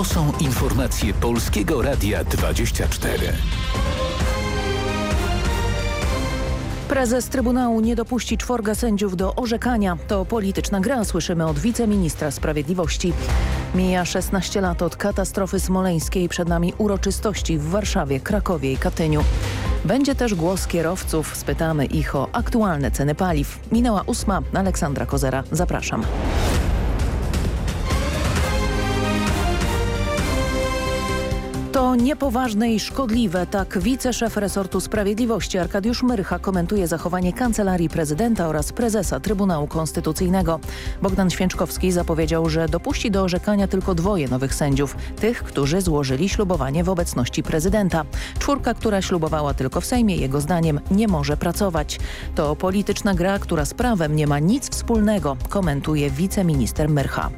To są informacje Polskiego Radia 24. Prezes Trybunału nie dopuści czworga sędziów do orzekania. To polityczna gra, słyszymy od wiceministra sprawiedliwości. Mija 16 lat od katastrofy smoleńskiej. Przed nami uroczystości w Warszawie, Krakowie i Katyniu. Będzie też głos kierowców. Spytamy ich o aktualne ceny paliw. Minęła ósma. Aleksandra Kozera. Zapraszam. To niepoważne i szkodliwe, tak wiceszef resortu sprawiedliwości Arkadiusz Myrcha komentuje zachowanie Kancelarii Prezydenta oraz prezesa Trybunału Konstytucyjnego. Bogdan Święczkowski zapowiedział, że dopuści do orzekania tylko dwoje nowych sędziów, tych, którzy złożyli ślubowanie w obecności prezydenta. Czwórka, która ślubowała tylko w Sejmie, jego zdaniem nie może pracować. To polityczna gra, która z prawem nie ma nic wspólnego, komentuje wiceminister Myrcha.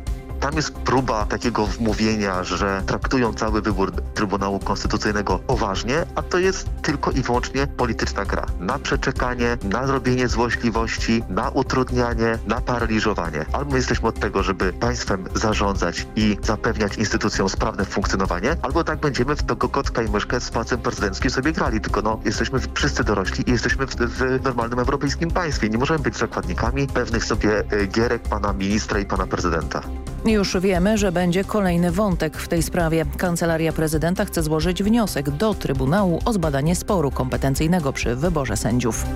Tam jest próba takiego wmówienia, że traktują cały wybór Trybunału Konstytucyjnego poważnie, a to jest tylko i wyłącznie polityczna gra. Na przeczekanie, na zrobienie złośliwości, na utrudnianie, na paraliżowanie. Albo jesteśmy od tego, żeby państwem zarządzać i zapewniać instytucjom sprawne funkcjonowanie, albo tak będziemy w tego kotka i myszkę z pacem prezydenckim sobie grali. Tylko no, jesteśmy wszyscy dorośli i jesteśmy w, w normalnym europejskim państwie. Nie możemy być zakładnikami pewnych sobie y, gierek pana ministra i pana prezydenta. Już wiemy, że będzie kolejny wątek w tej sprawie. Kancelaria Prezydenta chce złożyć wniosek do Trybunału o zbadanie sporu kompetencyjnego przy wyborze sędziów.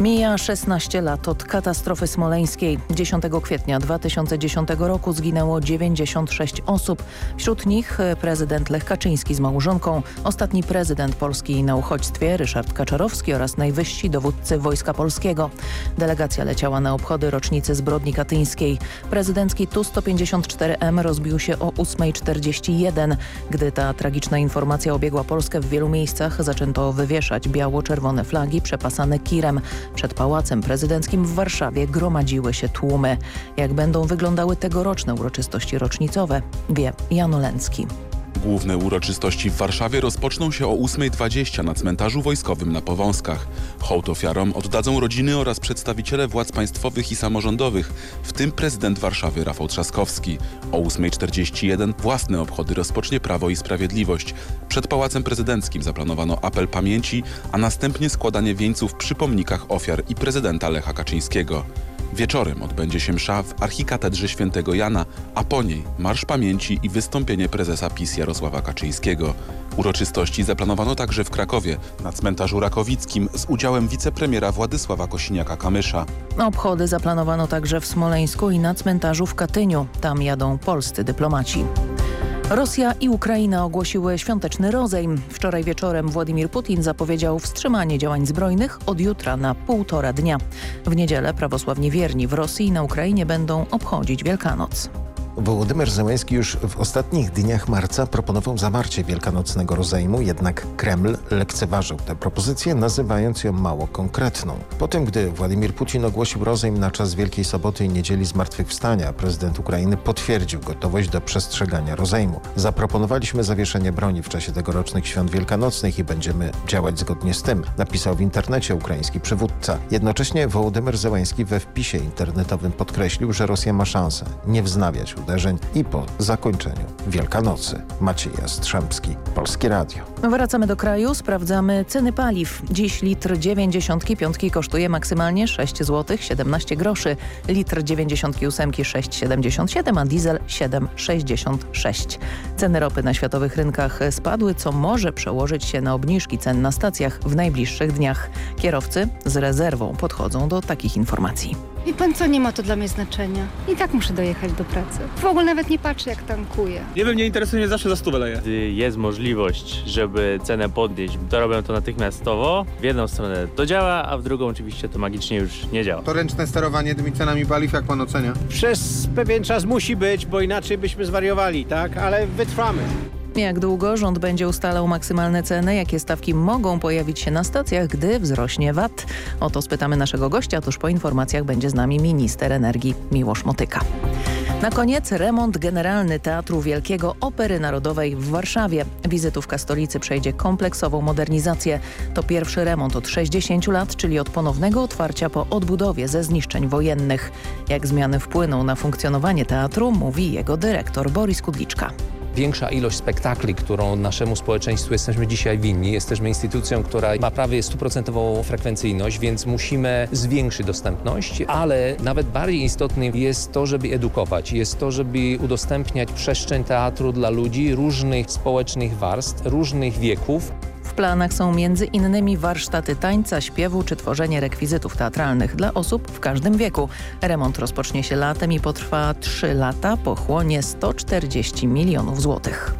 Mija 16 lat od katastrofy smoleńskiej. 10 kwietnia 2010 roku zginęło 96 osób. Wśród nich prezydent Lech Kaczyński z małżonką, ostatni prezydent Polski na uchodźstwie Ryszard Kaczorowski oraz najwyżsi dowódcy Wojska Polskiego. Delegacja leciała na obchody rocznicy zbrodni katyńskiej. Prezydencki Tu-154M rozbił się o 8.41. Gdy ta tragiczna informacja obiegła Polskę w wielu miejscach, zaczęto wywieszać biało-czerwone flagi przepasane kirem. Przed Pałacem Prezydenckim w Warszawie gromadziły się tłumy. Jak będą wyglądały tegoroczne uroczystości rocznicowe, wie Jan Olencki. Główne uroczystości w Warszawie rozpoczną się o 8.20 na cmentarzu wojskowym na Powązkach. Hołd ofiarom oddadzą rodziny oraz przedstawiciele władz państwowych i samorządowych, w tym prezydent Warszawy Rafał Trzaskowski. O 8.41 własne obchody rozpocznie Prawo i Sprawiedliwość. Przed Pałacem Prezydenckim zaplanowano apel pamięci, a następnie składanie wieńców przy pomnikach ofiar i prezydenta Lecha Kaczyńskiego. Wieczorem odbędzie się msza w archikatedrze świętego Jana, a po niej Marsz Pamięci i wystąpienie prezesa PiS Jarosława Kaczyńskiego. Uroczystości zaplanowano także w Krakowie, na cmentarzu Rakowickim z udziałem wicepremiera Władysława Kosiniaka-Kamysza. Obchody zaplanowano także w Smoleńsku i na cmentarzu w Katyniu. Tam jadą polscy dyplomaci. Rosja i Ukraina ogłosiły świąteczny rozejm. Wczoraj wieczorem Władimir Putin zapowiedział wstrzymanie działań zbrojnych od jutra na półtora dnia. W niedzielę prawosławni wierni w Rosji i na Ukrainie będą obchodzić Wielkanoc. Wołodymyr Zełenski już w ostatnich dniach marca proponował zawarcie wielkanocnego rozejmu, jednak Kreml lekceważył tę propozycję, nazywając ją mało konkretną. Po tym, gdy Władimir Putin ogłosił rozejm na czas Wielkiej Soboty i Niedzieli Zmartwychwstania, prezydent Ukrainy potwierdził gotowość do przestrzegania rozejmu. Zaproponowaliśmy zawieszenie broni w czasie tegorocznych świąt wielkanocnych i będziemy działać zgodnie z tym, napisał w internecie ukraiński przywódca. Jednocześnie Wołodymyr Zełenski we wpisie internetowym podkreślił, że Rosja ma szansę nie wznawiać uderzeń i po zakończeniu Wielkanocy. Maciej Jastrzębski, Polskie Radio. Wracamy do kraju, sprawdzamy ceny paliw. Dziś litr 95 kosztuje maksymalnie 6 zł 17 groszy, litr 98 6,77, a diesel 7,66. Ceny ropy na światowych rynkach spadły, co może przełożyć się na obniżki cen na stacjach w najbliższych dniach. Kierowcy z rezerwą podchodzą do takich informacji. I pan co, nie ma to dla mnie znaczenia. I tak muszę dojechać do pracy. W ogóle nawet nie patrzę, jak tankuję. Nie wiem, nie interesuje mnie zawsze za stówę. Gdy jest możliwość, żeby cenę podnieść, to robią to natychmiastowo. W jedną stronę to działa, a w drugą oczywiście to magicznie już nie działa. To ręczne sterowanie tymi cenami paliw, jak pan ocenia? Przez pewien czas musi być, bo inaczej byśmy zwariowali, tak? Ale wytrwamy. Jak długo rząd będzie ustalał maksymalne ceny, jakie stawki mogą pojawić się na stacjach, gdy wzrośnie VAT? O to spytamy naszego gościa, tuż po informacjach będzie z nami minister energii Miłosz Motyka. Na koniec remont generalny Teatru Wielkiego Opery Narodowej w Warszawie. Wizytówka stolicy przejdzie kompleksową modernizację. To pierwszy remont od 60 lat, czyli od ponownego otwarcia po odbudowie ze zniszczeń wojennych. Jak zmiany wpłyną na funkcjonowanie teatru, mówi jego dyrektor Boris Kudliczka. Większa ilość spektakli, którą naszemu społeczeństwu jesteśmy dzisiaj winni. Jesteśmy instytucją, która ma prawie stuprocentową frekwencyjność, więc musimy zwiększyć dostępność, ale nawet bardziej istotne jest to, żeby edukować. Jest to, żeby udostępniać przestrzeń teatru dla ludzi różnych społecznych warstw, różnych wieków. W planach są innymi warsztaty tańca, śpiewu czy tworzenie rekwizytów teatralnych dla osób w każdym wieku. Remont rozpocznie się latem i potrwa 3 lata, pochłonie 140 milionów złotych.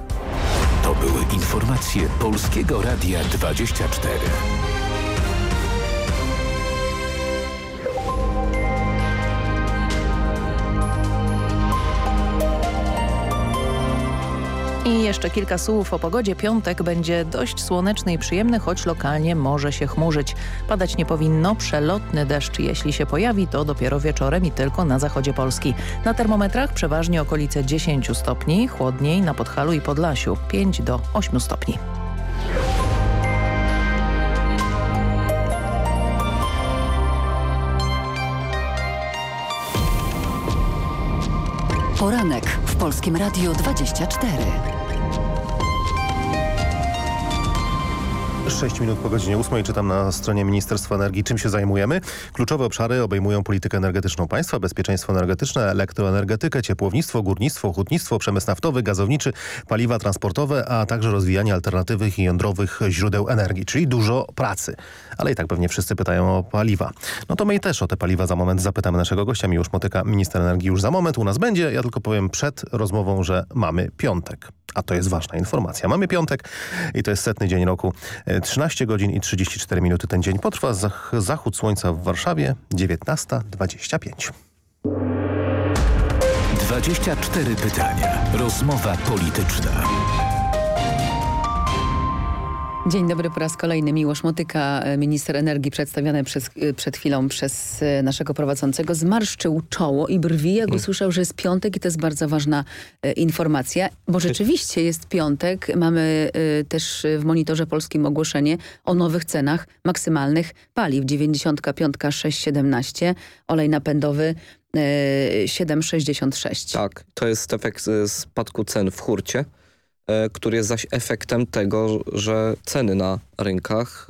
To były informacje Polskiego Radia 24. jeszcze kilka słów o pogodzie. Piątek będzie dość słoneczny i przyjemny, choć lokalnie może się chmurzyć. Padać nie powinno. Przelotny deszcz, jeśli się pojawi, to dopiero wieczorem i tylko na zachodzie Polski. Na termometrach przeważnie okolice 10 stopni, chłodniej na Podhalu i Podlasiu 5 do 8 stopni. Poranek w Polskim Radiu 24. 6 minut po godzinie 8 czytam na stronie Ministerstwa Energii, czym się zajmujemy. Kluczowe obszary obejmują politykę energetyczną państwa, bezpieczeństwo energetyczne, elektroenergetykę, ciepłownictwo, górnictwo, hutnictwo, przemysł naftowy, gazowniczy, paliwa transportowe, a także rozwijanie alternatywnych i jądrowych źródeł energii, czyli dużo pracy. Ale i tak pewnie wszyscy pytają o paliwa. No to my też o te paliwa za moment zapytamy naszego gościa. Miłosz Motyka, minister energii już za moment u nas będzie. Ja tylko powiem przed rozmową, że mamy piątek. A to jest ważna informacja. Mamy piątek i to jest setny dzień roku. 13 godzin i 34 minuty ten dzień potrwa. Zach zachód słońca w Warszawie 19.25. 24 pytania. Rozmowa polityczna. Dzień dobry po raz kolejny. Miłosz Motyka, minister energii przedstawiany przez, przed chwilą przez naszego prowadzącego, zmarszczył czoło i brwi, jak usłyszał, że jest piątek i to jest bardzo ważna e, informacja, bo rzeczywiście jest piątek. Mamy e, też w monitorze polskim ogłoszenie o nowych cenach maksymalnych paliw. 95 6,17, olej napędowy e, 7,66. Tak, to jest efekt spadku cen w hurcie który jest zaś efektem tego, że ceny na rynkach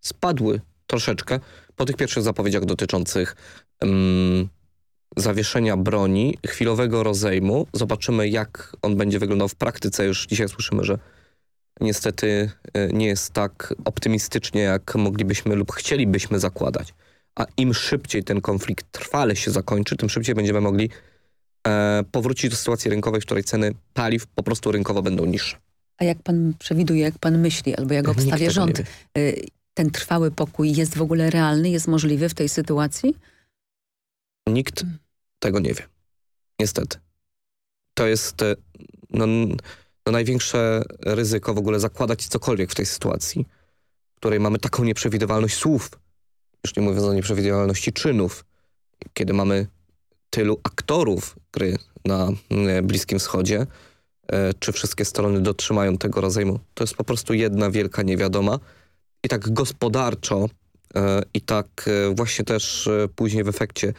spadły troszeczkę po tych pierwszych zapowiedziach dotyczących um, zawieszenia broni, chwilowego rozejmu. Zobaczymy, jak on będzie wyglądał w praktyce. Już dzisiaj słyszymy, że niestety nie jest tak optymistycznie, jak moglibyśmy lub chcielibyśmy zakładać. A im szybciej ten konflikt trwale się zakończy, tym szybciej będziemy mogli e, powrócić do sytuacji rynkowej, w której ceny paliw po prostu rynkowo będą niższe. A jak pan przewiduje, jak pan myśli, albo jak obstawia rząd, y, ten trwały pokój jest w ogóle realny, jest możliwy w tej sytuacji? Nikt tego nie wie. Niestety. To jest e, no, no największe ryzyko w ogóle zakładać cokolwiek w tej sytuacji, w której mamy taką nieprzewidywalność słów, już nie mówiąc o nieprzewidywalności czynów, kiedy mamy tylu aktorów gry na Bliskim Wschodzie, czy wszystkie strony dotrzymają tego rozejmu. To jest po prostu jedna wielka niewiadoma. I tak gospodarczo i tak właśnie też później w efekcie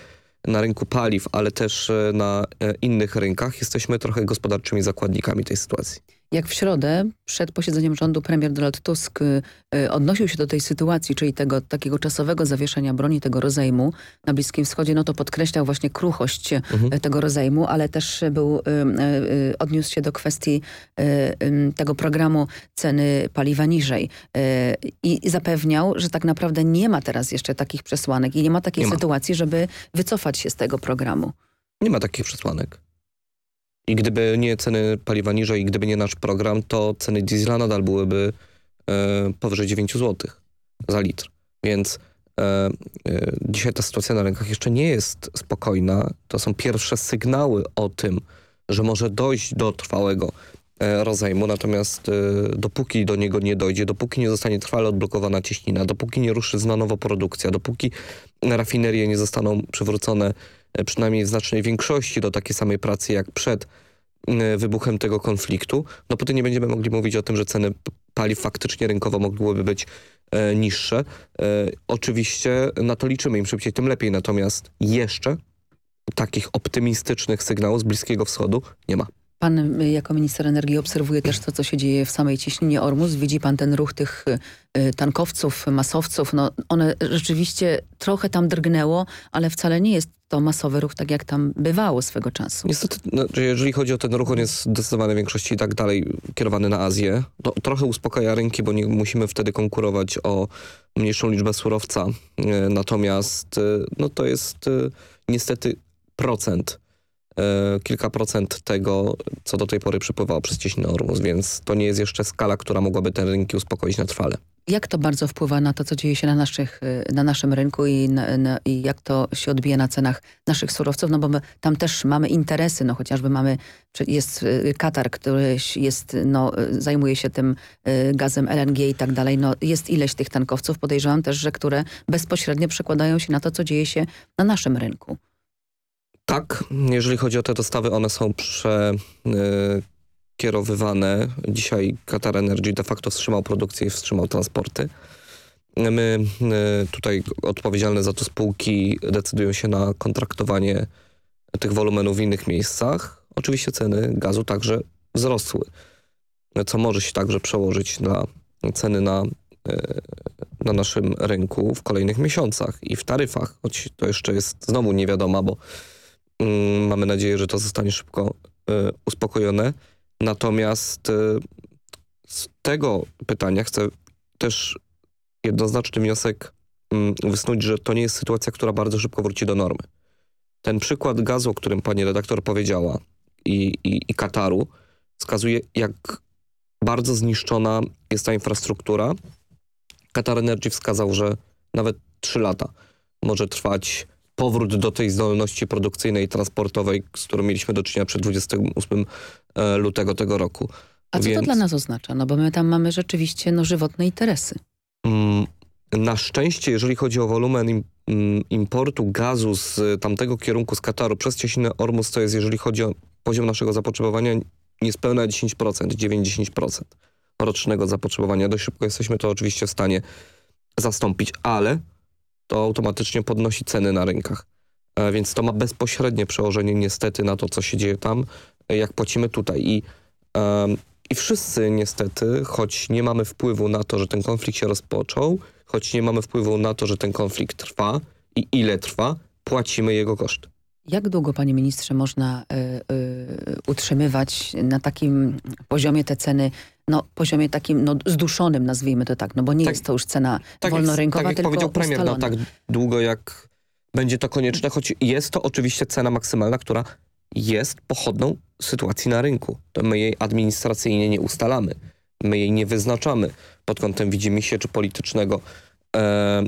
na rynku paliw, ale też na innych rynkach jesteśmy trochę gospodarczymi zakładnikami tej sytuacji. Jak w środę przed posiedzeniem rządu premier Donald Tusk y, odnosił się do tej sytuacji, czyli tego takiego czasowego zawieszenia broni, tego rozejmu na Bliskim Wschodzie, no to podkreślał właśnie kruchość mhm. tego rozejmu, ale też był, y, y, odniósł się do kwestii tego programu ceny paliwa niżej i zapewniał, że tak naprawdę nie ma teraz jeszcze takich przesłanek i nie ma takiej nie sytuacji, ma. żeby wycofać się z tego programu. Nie ma takich przesłanek. I gdyby nie ceny paliwa niżej i gdyby nie nasz program, to ceny diesla nadal byłyby e, powyżej 9 zł za litr. Więc e, e, dzisiaj ta sytuacja na rynkach jeszcze nie jest spokojna. To są pierwsze sygnały o tym, że może dojść do trwałego e, rozejmu, natomiast e, dopóki do niego nie dojdzie, dopóki nie zostanie trwale odblokowana cieśnina, dopóki nie ruszy na produkcja, dopóki rafinerie nie zostaną przywrócone przynajmniej w znacznej większości do takiej samej pracy jak przed e, wybuchem tego konfliktu, no potem nie będziemy mogli mówić o tym, że ceny paliw faktycznie rynkowo mogłyby być e, niższe. E, oczywiście na to liczymy, im szybciej tym lepiej, natomiast jeszcze takich optymistycznych sygnałów z Bliskiego Wschodu nie ma. Pan jako minister energii obserwuje też to, co się dzieje w samej cieśninie Ormus. Widzi pan ten ruch tych tankowców, masowców. No, one rzeczywiście trochę tam drgnęło, ale wcale nie jest to masowy ruch, tak jak tam bywało swego czasu. Niestety, no, jeżeli chodzi o ten ruch, on jest w zdecydowanej większości i tak dalej kierowany na Azję. To trochę uspokaja rynki, bo nie musimy wtedy konkurować o mniejszą liczbę surowca. Natomiast no, to jest niestety procent kilka procent tego, co do tej pory przepływało przez cieśninę Ormus, więc to nie jest jeszcze skala, która mogłaby te rynki uspokoić na trwale. Jak to bardzo wpływa na to, co dzieje się na, naszych, na naszym rynku i, na, na, i jak to się odbija na cenach naszych surowców? No bo my, tam też mamy interesy, no chociażby mamy, jest Katar, który jest, no, zajmuje się tym gazem LNG i tak dalej. No, jest ileś tych tankowców, podejrzewam też, że które bezpośrednio przekładają się na to, co dzieje się na naszym rynku. Tak, jeżeli chodzi o te dostawy, one są przekierowywane. Dzisiaj Qatar Energy de facto wstrzymał produkcję i wstrzymał transporty. My tutaj odpowiedzialne za to spółki decydują się na kontraktowanie tych wolumenów w innych miejscach. Oczywiście ceny gazu także wzrosły, co może się także przełożyć na ceny na, na naszym rynku w kolejnych miesiącach i w taryfach, choć to jeszcze jest znowu nie wiadoma, bo Mamy nadzieję, że to zostanie szybko y, uspokojone. Natomiast y, z tego pytania chcę też jednoznaczny wniosek y, wysnuć, że to nie jest sytuacja, która bardzo szybko wróci do normy. Ten przykład gazu, o którym pani redaktor powiedziała i, i, i Kataru wskazuje, jak bardzo zniszczona jest ta infrastruktura. Qatar Energy wskazał, że nawet trzy lata może trwać powrót do tej zdolności produkcyjnej i transportowej, z którą mieliśmy do czynienia przed 28 e, lutego tego roku. A co Więc... to dla nas oznacza? No bo my tam mamy rzeczywiście no, żywotne interesy. Mm, na szczęście, jeżeli chodzi o wolumen mm, importu gazu z tamtego kierunku, z Kataru przez Cieśninę Ormus, to jest, jeżeli chodzi o poziom naszego zapotrzebowania, niespełna 10%, 9-10% rocznego zapotrzebowania. Dość szybko jesteśmy to oczywiście w stanie zastąpić, ale to automatycznie podnosi ceny na rynkach. E, więc to ma bezpośrednie przełożenie niestety na to, co się dzieje tam, e, jak płacimy tutaj. I, I wszyscy niestety, choć nie mamy wpływu na to, że ten konflikt się rozpoczął, choć nie mamy wpływu na to, że ten konflikt trwa i ile trwa, płacimy jego koszty. Jak długo, panie ministrze, można y, y, utrzymywać na takim poziomie te ceny, no poziomie takim no, zduszonym, nazwijmy to tak, no bo nie tak, jest to już cena tak wolnorynkowa, tak jak tylko powiedział premier, no, tak długo jak będzie to konieczne, choć jest to oczywiście cena maksymalna, która jest pochodną sytuacji na rynku. To my jej administracyjnie nie ustalamy. My jej nie wyznaczamy pod kątem widzimy się czy politycznego e, e,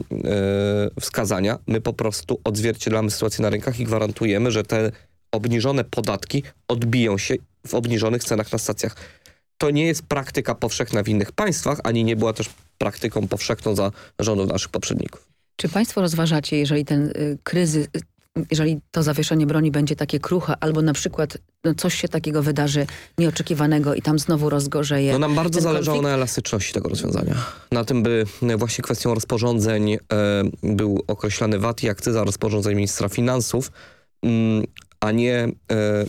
wskazania. My po prostu odzwierciedlamy sytuację na rynkach i gwarantujemy, że te obniżone podatki odbiją się w obniżonych cenach na stacjach. To nie jest praktyka powszechna w innych państwach, ani nie była też praktyką powszechną za rządów naszych poprzedników. Czy państwo rozważacie, jeżeli ten y, kryzys, jeżeli to zawieszenie broni będzie takie kruche, albo na przykład no, coś się takiego wydarzy nieoczekiwanego i tam znowu rozgorzeje. No nam bardzo zależało konflikt? na elastyczności tego rozwiązania. Na tym, by właśnie kwestią rozporządzeń e, był określany VAT i akcyza rozporządzeń ministra finansów, mm, a nie e, e,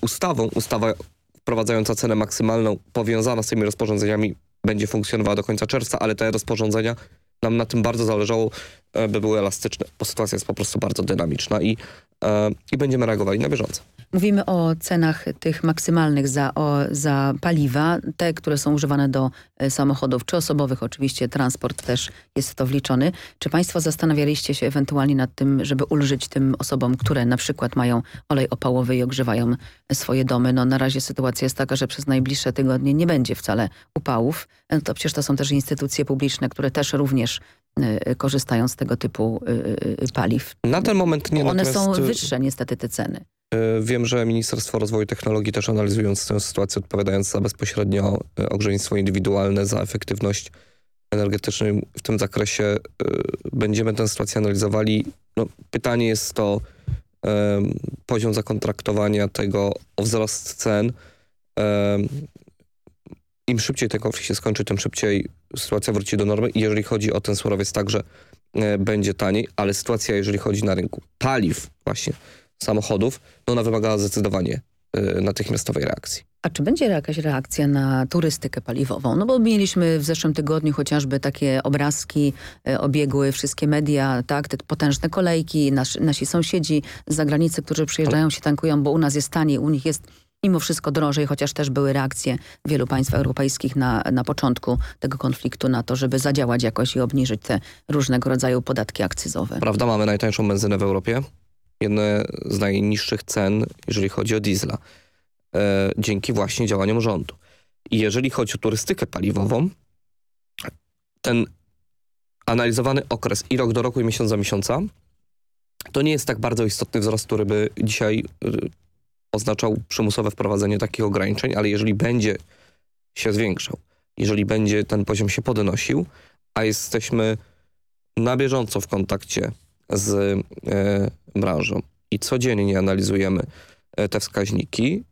ustawą. Ustawa wprowadzająca cenę maksymalną powiązana z tymi rozporządzeniami będzie funkcjonowała do końca czerwca, ale te rozporządzenia nam na tym bardzo zależało, e, by były elastyczne, bo sytuacja jest po prostu bardzo dynamiczna i, e, i będziemy reagowali na bieżąco. Mówimy o cenach tych maksymalnych za, o, za paliwa, te, które są używane do e, samochodów czy osobowych. Oczywiście transport też jest w to wliczony. Czy państwo zastanawialiście się ewentualnie nad tym, żeby ulżyć tym osobom, które na przykład mają olej opałowy i ogrzewają swoje domy? No na razie sytuacja jest taka, że przez najbliższe tygodnie nie będzie wcale upałów. No to przecież to są też instytucje publiczne, które też również y, korzystają z tego typu paliw. Na ten moment nie. One są wyższe niestety te ceny. E, wiem, że Ministerstwo Rozwoju Technologii też analizując tę sytuację, odpowiadając za bezpośrednio e, ogrzeństwo indywidualne, za efektywność energetyczną w tym zakresie, e, będziemy tę sytuację analizowali. No, pytanie jest to poziom zakontraktowania tego o wzrost cen. Im szybciej ten konflikt się skończy, tym szybciej sytuacja wróci do normy jeżeli chodzi o ten surowiec także będzie taniej, ale sytuacja jeżeli chodzi na rynku paliw właśnie samochodów, no ona wymagała zdecydowanie natychmiastowej reakcji. A czy będzie jakaś reakcja na turystykę paliwową? No bo mieliśmy w zeszłym tygodniu chociażby takie obrazki, e, obiegły wszystkie media, tak, te potężne kolejki, nas, nasi sąsiedzi z zagranicy, którzy przyjeżdżają się tankują, bo u nas jest taniej, u nich jest mimo wszystko drożej, chociaż też były reakcje wielu państw europejskich na, na początku tego konfliktu na to, żeby zadziałać jakoś i obniżyć te różnego rodzaju podatki akcyzowe. Prawda, mamy najtańszą benzynę w Europie, jedne z najniższych cen, jeżeli chodzi o diesla e, dzięki właśnie działaniom rządu. I jeżeli chodzi o turystykę paliwową, ten analizowany okres i rok do roku i miesiąc do miesiąca, to nie jest tak bardzo istotny wzrost, który by dzisiaj y, oznaczał przymusowe wprowadzenie takich ograniczeń, ale jeżeli będzie się zwiększał, jeżeli będzie ten poziom się podnosił, a jesteśmy na bieżąco w kontakcie z e, branżą i codziennie analizujemy e, te wskaźniki,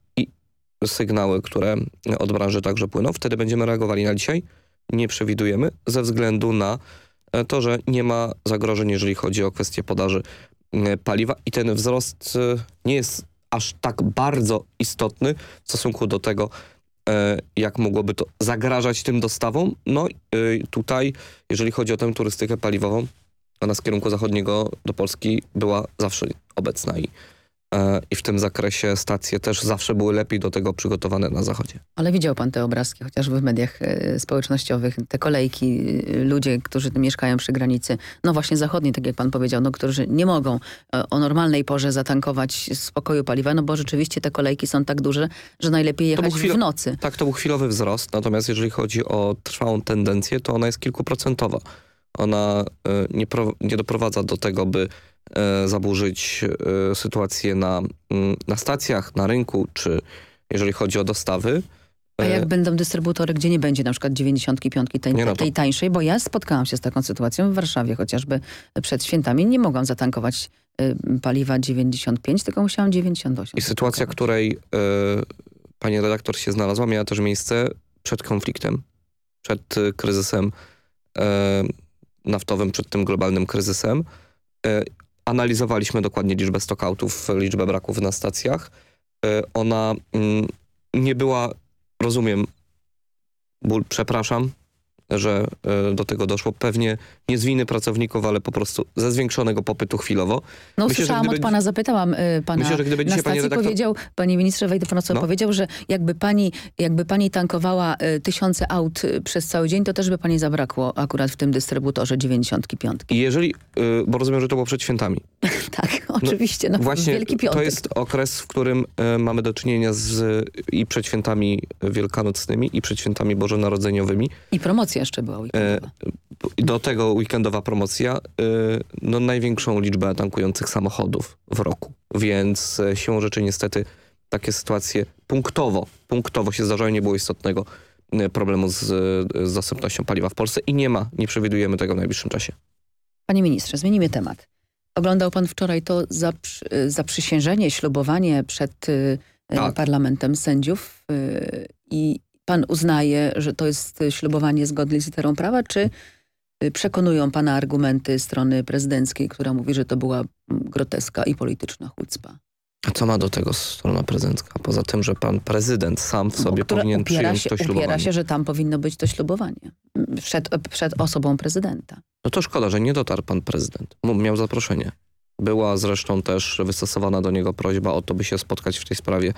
sygnały, które od branży także płyną, wtedy będziemy reagowali na dzisiaj. Nie przewidujemy ze względu na e, to, że nie ma zagrożeń, jeżeli chodzi o kwestię podaży paliwa i ten wzrost e, nie jest aż tak bardzo istotny w stosunku do tego, jak mogłoby to zagrażać tym dostawom. No tutaj, jeżeli chodzi o tę turystykę paliwową, ona z kierunku zachodniego do Polski była zawsze obecna i E, i w tym zakresie stacje też zawsze były lepiej do tego przygotowane na zachodzie. Ale widział pan te obrazki, chociażby w mediach e, społecznościowych, te kolejki, e, ludzie, którzy mieszkają przy granicy, no właśnie zachodniej, tak jak pan powiedział, no, którzy nie mogą o normalnej porze zatankować spokoju paliwa, no bo rzeczywiście te kolejki są tak duże, że najlepiej jechać w nocy. Tak, to był chwilowy wzrost, natomiast jeżeli chodzi o trwałą tendencję, to ona jest kilkuprocentowa. Ona nie, nie doprowadza do tego, by E, zaburzyć e, sytuację na, na stacjach, na rynku, czy jeżeli chodzi o dostawy. A jak e, będą dystrybutory, gdzie nie będzie na przykład 95 tej, no tej tańszej? Bo ja spotkałam się z taką sytuacją w Warszawie chociażby przed świętami. Nie mogłam zatankować paliwa 95, tylko musiałam 98. I sytuacja, której y, pani redaktor się znalazła, miała też miejsce przed konfliktem, przed y, kryzysem naftowym, przed tym globalnym kryzysem analizowaliśmy dokładnie liczbę stockoutów, liczbę braków na stacjach. E, ona mm, nie była, rozumiem, przepraszam, że e, do tego doszło. Pewnie nie z winy pracowników, ale po prostu ze zwiększonego popytu chwilowo. No myślę, słyszałam gdyby, od pana, zapytałam y, pana myślę, że gdyby na stacji, redaktor... powiedział, panie ministrze, wejdę pana no. powiedział, że jakby pani, jakby pani tankowała y, tysiące aut y, przez cały dzień, to też by pani zabrakło akurat w tym dystrybutorze 95. I jeżeli, y, bo rozumiem, że to było przed świętami. tak, oczywiście, no, no właśnie Wielki Piątek. To jest okres, w którym y, mamy do czynienia z i przed świętami wielkanocnymi, i przed świętami bożonarodzeniowymi. I promocja jeszcze była weekendowa. Do tego weekendowa promocja, y, no największą liczbę tankujących samochodów w roku. Więc e, siłą rzeczy niestety takie sytuacje punktowo, punktowo się zdarzają, nie było istotnego e, problemu z, z dostępnością paliwa w Polsce i nie ma, nie przewidujemy tego w najbliższym czasie. Panie ministrze, zmienimy temat. Oglądał pan wczoraj to zaprzy, zaprzysiężenie, ślubowanie przed tak. parlamentem sędziów i pan uznaje, że to jest ślubowanie zgodne z literą prawa, czy y, przekonują pana argumenty strony prezydenckiej, która mówi, że to była groteska i polityczna chucpa? A co ma do tego strona prezydencka? Poza tym, że pan prezydent sam w sobie powinien przyjąć się, to ślubowanie. Upiera się, że tam powinno być to ślubowanie. Przed, przed osobą prezydenta. No to szkoda, że nie dotarł pan prezydent. Miał zaproszenie. Była zresztą też wystosowana do niego prośba o to, by się spotkać w tej sprawie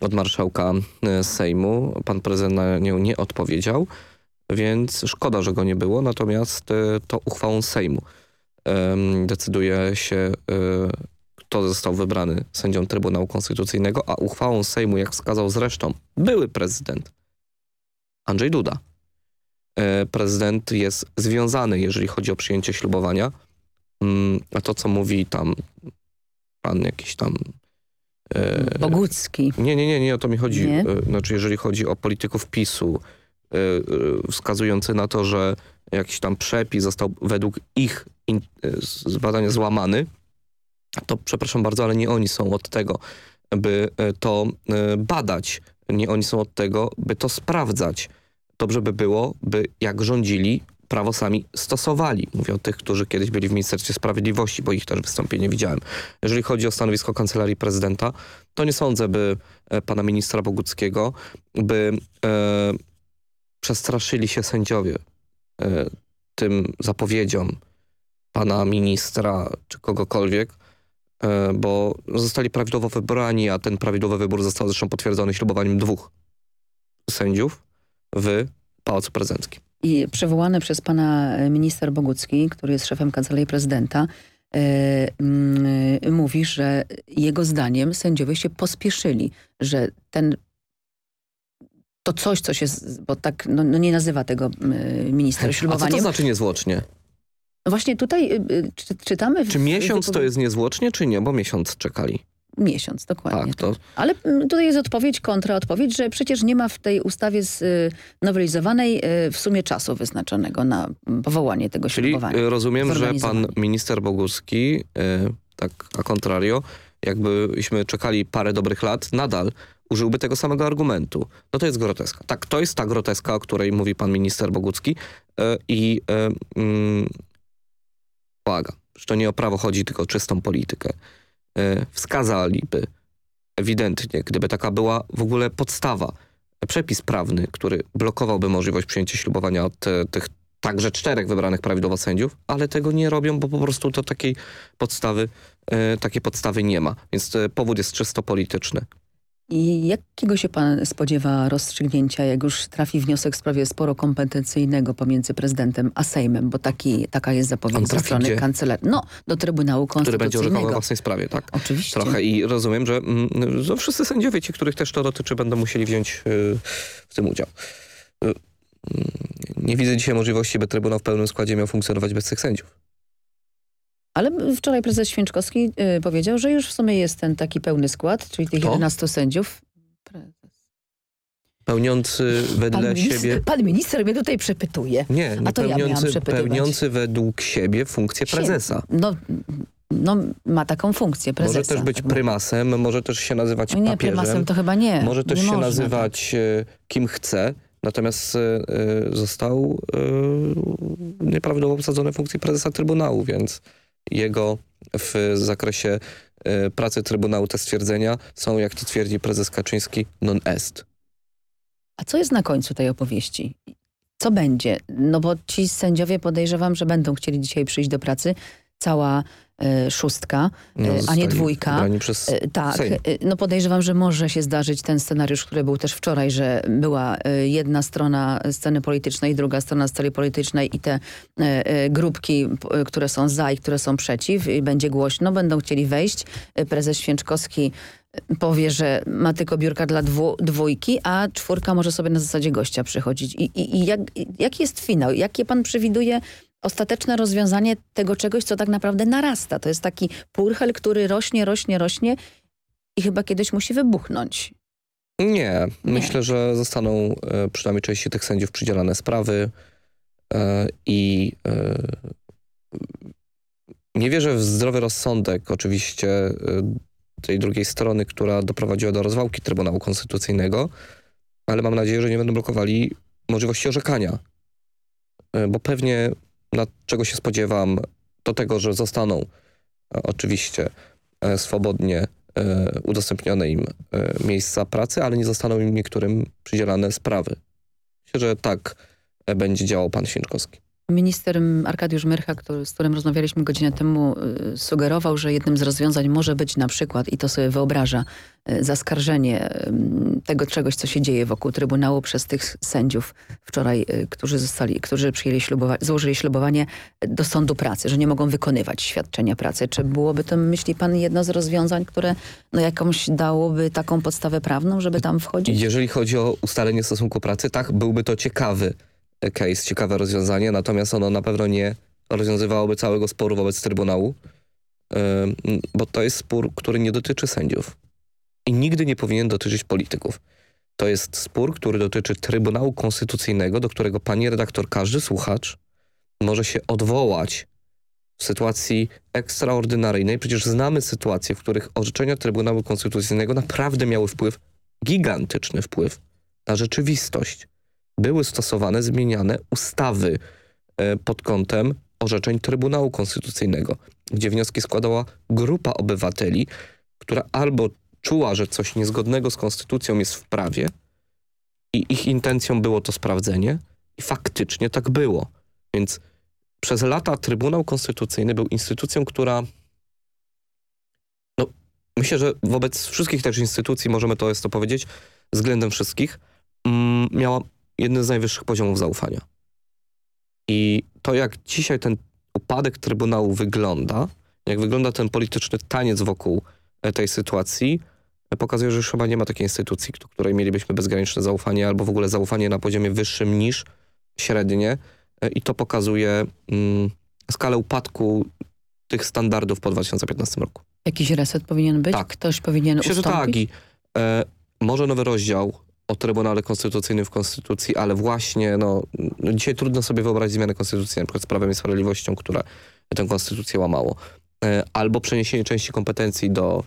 od marszałka e, Sejmu. Pan prezydent na nią nie odpowiedział, więc szkoda, że go nie było, natomiast e, to uchwałą Sejmu decyduje się, e, kto został wybrany sędzią Trybunału Konstytucyjnego, a uchwałą Sejmu, jak wskazał zresztą były prezydent Andrzej Duda. Prezydent jest związany, jeżeli chodzi o przyjęcie ślubowania, mm, a to, co mówi tam pan jakiś tam E, Bogucki. Nie, nie, nie, nie o to mi chodzi. Nie? E, znaczy, jeżeli chodzi o polityków PiSu, e, wskazujący na to, że jakiś tam przepis został według ich zbadania złamany, to przepraszam bardzo, ale nie oni są od tego, by to badać. Nie oni są od tego, by to sprawdzać. Dobrze by było, by jak rządzili, prawo sami stosowali. Mówię o tych, którzy kiedyś byli w Ministerstwie Sprawiedliwości, bo ich też wystąpienie widziałem. Jeżeli chodzi o stanowisko Kancelarii Prezydenta, to nie sądzę, by e, pana ministra Boguckiego, by e, przestraszyli się sędziowie e, tym zapowiedziom pana ministra czy kogokolwiek, e, bo zostali prawidłowo wybrani, a ten prawidłowy wybór został zresztą potwierdzony ślubowaniem dwóch sędziów w Pałacu Prezydenckim. I przywołany przez pana minister Bogucki, który jest szefem Kancelarii Prezydenta, yy, yy, mówi, że jego zdaniem sędziowie się pospieszyli, że ten to coś, co się, bo tak no, no nie nazywa tego minister ślubowaniem. A co to znaczy niezwłocznie? No właśnie tutaj czy, czytamy... W, czy miesiąc to jest niezwłocznie, czy nie? Bo miesiąc czekali. Miesiąc, dokładnie. Tak, to... Ale tutaj jest odpowiedź, kontraodpowiedź, że przecież nie ma w tej ustawie nowelizowanej w sumie czasu wyznaczonego na powołanie tego Czyli ślubowania. rozumiem, że pan minister Boguski, tak a contrario, jakbyśmy czekali parę dobrych lat, nadal użyłby tego samego argumentu. No to jest groteska. Tak, to jest ta groteska, o której mówi pan minister Bogucki i mm, uwaga, że to nie o prawo chodzi, tylko o czystą politykę. Wskazaliby ewidentnie, gdyby taka była w ogóle podstawa, przepis prawny, który blokowałby możliwość przyjęcia ślubowania od tych także czterech wybranych prawidłowo sędziów, ale tego nie robią, bo po prostu to takiej podstawy, takiej podstawy nie ma. Więc powód jest czysto polityczny. I jakiego się pan spodziewa rozstrzygnięcia, jak już trafi wniosek w sprawie sporo kompetencyjnego pomiędzy prezydentem a Sejmem, bo taki, taka jest zapowiedź ze strony kancelarii. No, do Trybunału Konstytucyjnego. Który będzie orzekał o własnej sprawie, tak? Oczywiście. Trochę i rozumiem, że mm, wszyscy sędziowie, ci, których też to dotyczy, będą musieli wziąć y, w tym udział. Y, nie widzę dzisiaj możliwości, by Trybunał w pełnym składzie miał funkcjonować bez tych sędziów. Ale wczoraj prezes Święczkowski y, powiedział, że już w sumie jest ten taki pełny skład, czyli tych Kto? 11 sędziów. Pełniący wedle pan minister, siebie... Pan minister mnie tutaj przepytuje. Nie, nie A to pełniący, ja pełniący według siebie funkcję prezesa. No, no, ma taką funkcję prezesa. Może też być tak prymasem, może też się nazywać no nie, papieżem. prymasem to chyba nie. Może też nie się można, nazywać tak. kim chce. Natomiast y, został y, nieprawidłowo obsadzony w funkcji prezesa Trybunału, więc jego w zakresie y, pracy Trybunału te stwierdzenia są, jak to twierdzi prezes Kaczyński, non est. A co jest na końcu tej opowieści? Co będzie? No bo ci sędziowie podejrzewam, że będą chcieli dzisiaj przyjść do pracy. Cała szóstka, y, No, a nie dwójka. Y, tak, Sejm. no podejrzewam, że może się zdarzyć ten scenariusz, który był też wczoraj, że była jedna strona sceny politycznej, druga strona sceny politycznej i te grupki, które są za i które są przeciw i będzie głośno, będą chcieli wejść. Prezes Święczkowski powie, że ma tylko biurka dla dwu, dwójki, a czwórka może sobie na zasadzie gościa przychodzić. I, i, i jak, jaki jest finał? Jakie pan przewiduje ostateczne rozwiązanie tego czegoś, co tak naprawdę narasta? To jest taki purchel, który rośnie, rośnie, rośnie i chyba kiedyś musi wybuchnąć. Nie, myślę, że zostaną e, przynajmniej części tych sędziów przydzielane sprawy e, i e, nie wierzę w zdrowy rozsądek oczywiście e, tej drugiej strony, która doprowadziła do rozwałki Trybunału Konstytucyjnego, ale mam nadzieję, że nie będą blokowali możliwości orzekania, E, bo pewnie na czego się spodziewam, do tego, że zostaną e, oczywiście e, swobodnie e, udostępnione im miejsca pracy, ale nie zostaną im niektórym przydzielane sprawy. Myślę, że tak będzie działał pan Święczkowski. Minister Arkadiusz Myrcha, który, z którym rozmawialiśmy godzinę temu, y, sugerował, że jednym z rozwiązań może być na przykład, i to sobie wyobraża, y, zaskarżenie y, tego czegoś, co się dzieje wokół Trybunału przez tych sędziów wczoraj, którzy zostali, którzy przyjęli ślubowa złożyli ślubowanie do sądu pracy, że nie mogą wykonywać świadczenia pracy. Czy byłoby to, myśli pan, jedno z rozwiązań, które no, jakąś dałoby taką podstawę prawną, żeby tam wchodzić? Jeżeli chodzi o ustalenie stosunku pracy, tak, byłby to ciekawy case, ciekawe rozwiązanie, natomiast ono na pewno nie rozwiązywałoby całego sporu wobec Trybunału, bo to jest spór, który nie dotyczy sędziów i nigdy nie powinien dotyczyć polityków. To jest spór, który dotyczy Trybunału Konstytucyjnego, do którego pani redaktor, każdy słuchacz może się odwołać w sytuacji ekstraordynaryjnej. Przecież znamy sytuacje, w których orzeczenia Trybunału Konstytucyjnego naprawdę miały wpływ, gigantyczny wpływ na rzeczywistość. Były stosowane, zmieniane ustawy e, pod kątem orzeczeń Trybunału Konstytucyjnego, gdzie wnioski składała grupa obywateli, która albo czuła, że coś niezgodnego z konstytucją jest w prawie i ich intencją było to sprawdzenie i faktycznie tak było. Więc przez lata Trybunał Konstytucyjny był instytucją, która no, myślę, że wobec wszystkich też instytucji, możemy to jest to powiedzieć, względem wszystkich, mm, miała jeden z najwyższych poziomów zaufania. I to, jak dzisiaj ten upadek Trybunału wygląda, jak wygląda ten polityczny taniec wokół e, tej sytuacji, e, pokazuje, że już chyba nie ma takiej instytucji, do której mielibyśmy bezgraniczne zaufanie albo w ogóle zaufanie na poziomie wyższym niż średnie e, i to pokazuje mm, skalę upadku tych standardów po 2015 roku. Jakiś reset powinien być? Tak. Ktoś powinien Myślę, ustąpić? że tak. I, e, może nowy rozdział o Trybunale Konstytucyjnym w Konstytucji, ale właśnie no, dzisiaj trudno sobie wyobrazić zmianę Konstytucji, na przykład z Prawem i Sprawiedliwością, które tę Konstytucję łamało. E, albo przeniesienie części kompetencji do,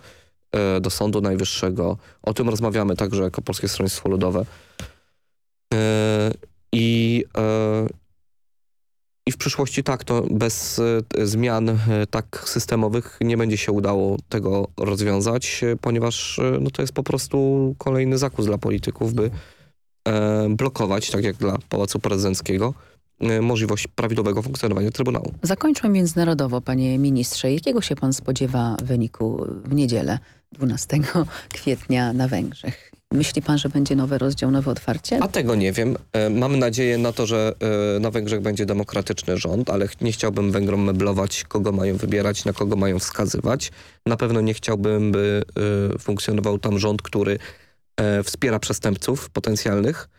e, do Sądu Najwyższego. O tym rozmawiamy także jako Polskie Stronnictwo Ludowe. E, I i w przyszłości tak, to bez e, zmian e, tak systemowych nie będzie się udało tego rozwiązać, e, ponieważ no, to jest po prostu kolejny zakus dla polityków, by blokować, tak jak dla Pałacu Prezydenckiego, możliwość prawidłowego funkcjonowania Trybunału. Zakończmy międzynarodowo, panie ministrze. Jakiego się pan spodziewa wyniku w niedzielę 12 kwietnia na Węgrzech? Myśli pan, że będzie nowy rozdział, nowe otwarcie? A tego nie wiem. E, Mam nadzieję na to, że e, na Węgrzech będzie demokratyczny rząd, ale nie chciałbym Węgrom meblować, kogo mają wybierać, na kogo mają wskazywać. Na pewno nie chciałbym, by e, funkcjonował tam rząd, który wspiera przestępców potencjalnych,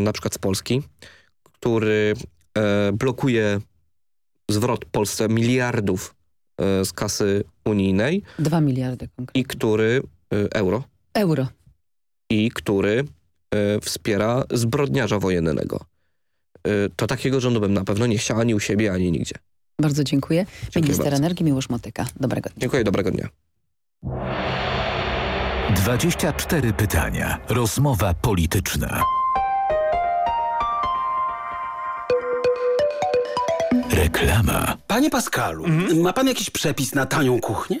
na przykład z Polski, który blokuje zwrot Polsce miliardów z kasy unijnej Dwa miliardy konkretnie. i który euro Euro. i który e, wspiera zbrodniarza wojennego. E, to takiego rządu bym na pewno nie chciał ani u siebie, ani nigdzie. Bardzo dziękuję. Minister bardzo. Energii Miłosz Motyka. Dobrego dnia. Dziękuję, dobrego dnia. 24 pytania. Rozmowa polityczna. Reklama. Panie Pascalu, ma pan jakiś przepis na tanią kuchnię?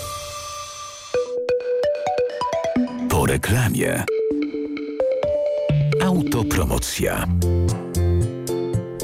Reklamie. Autopromocja.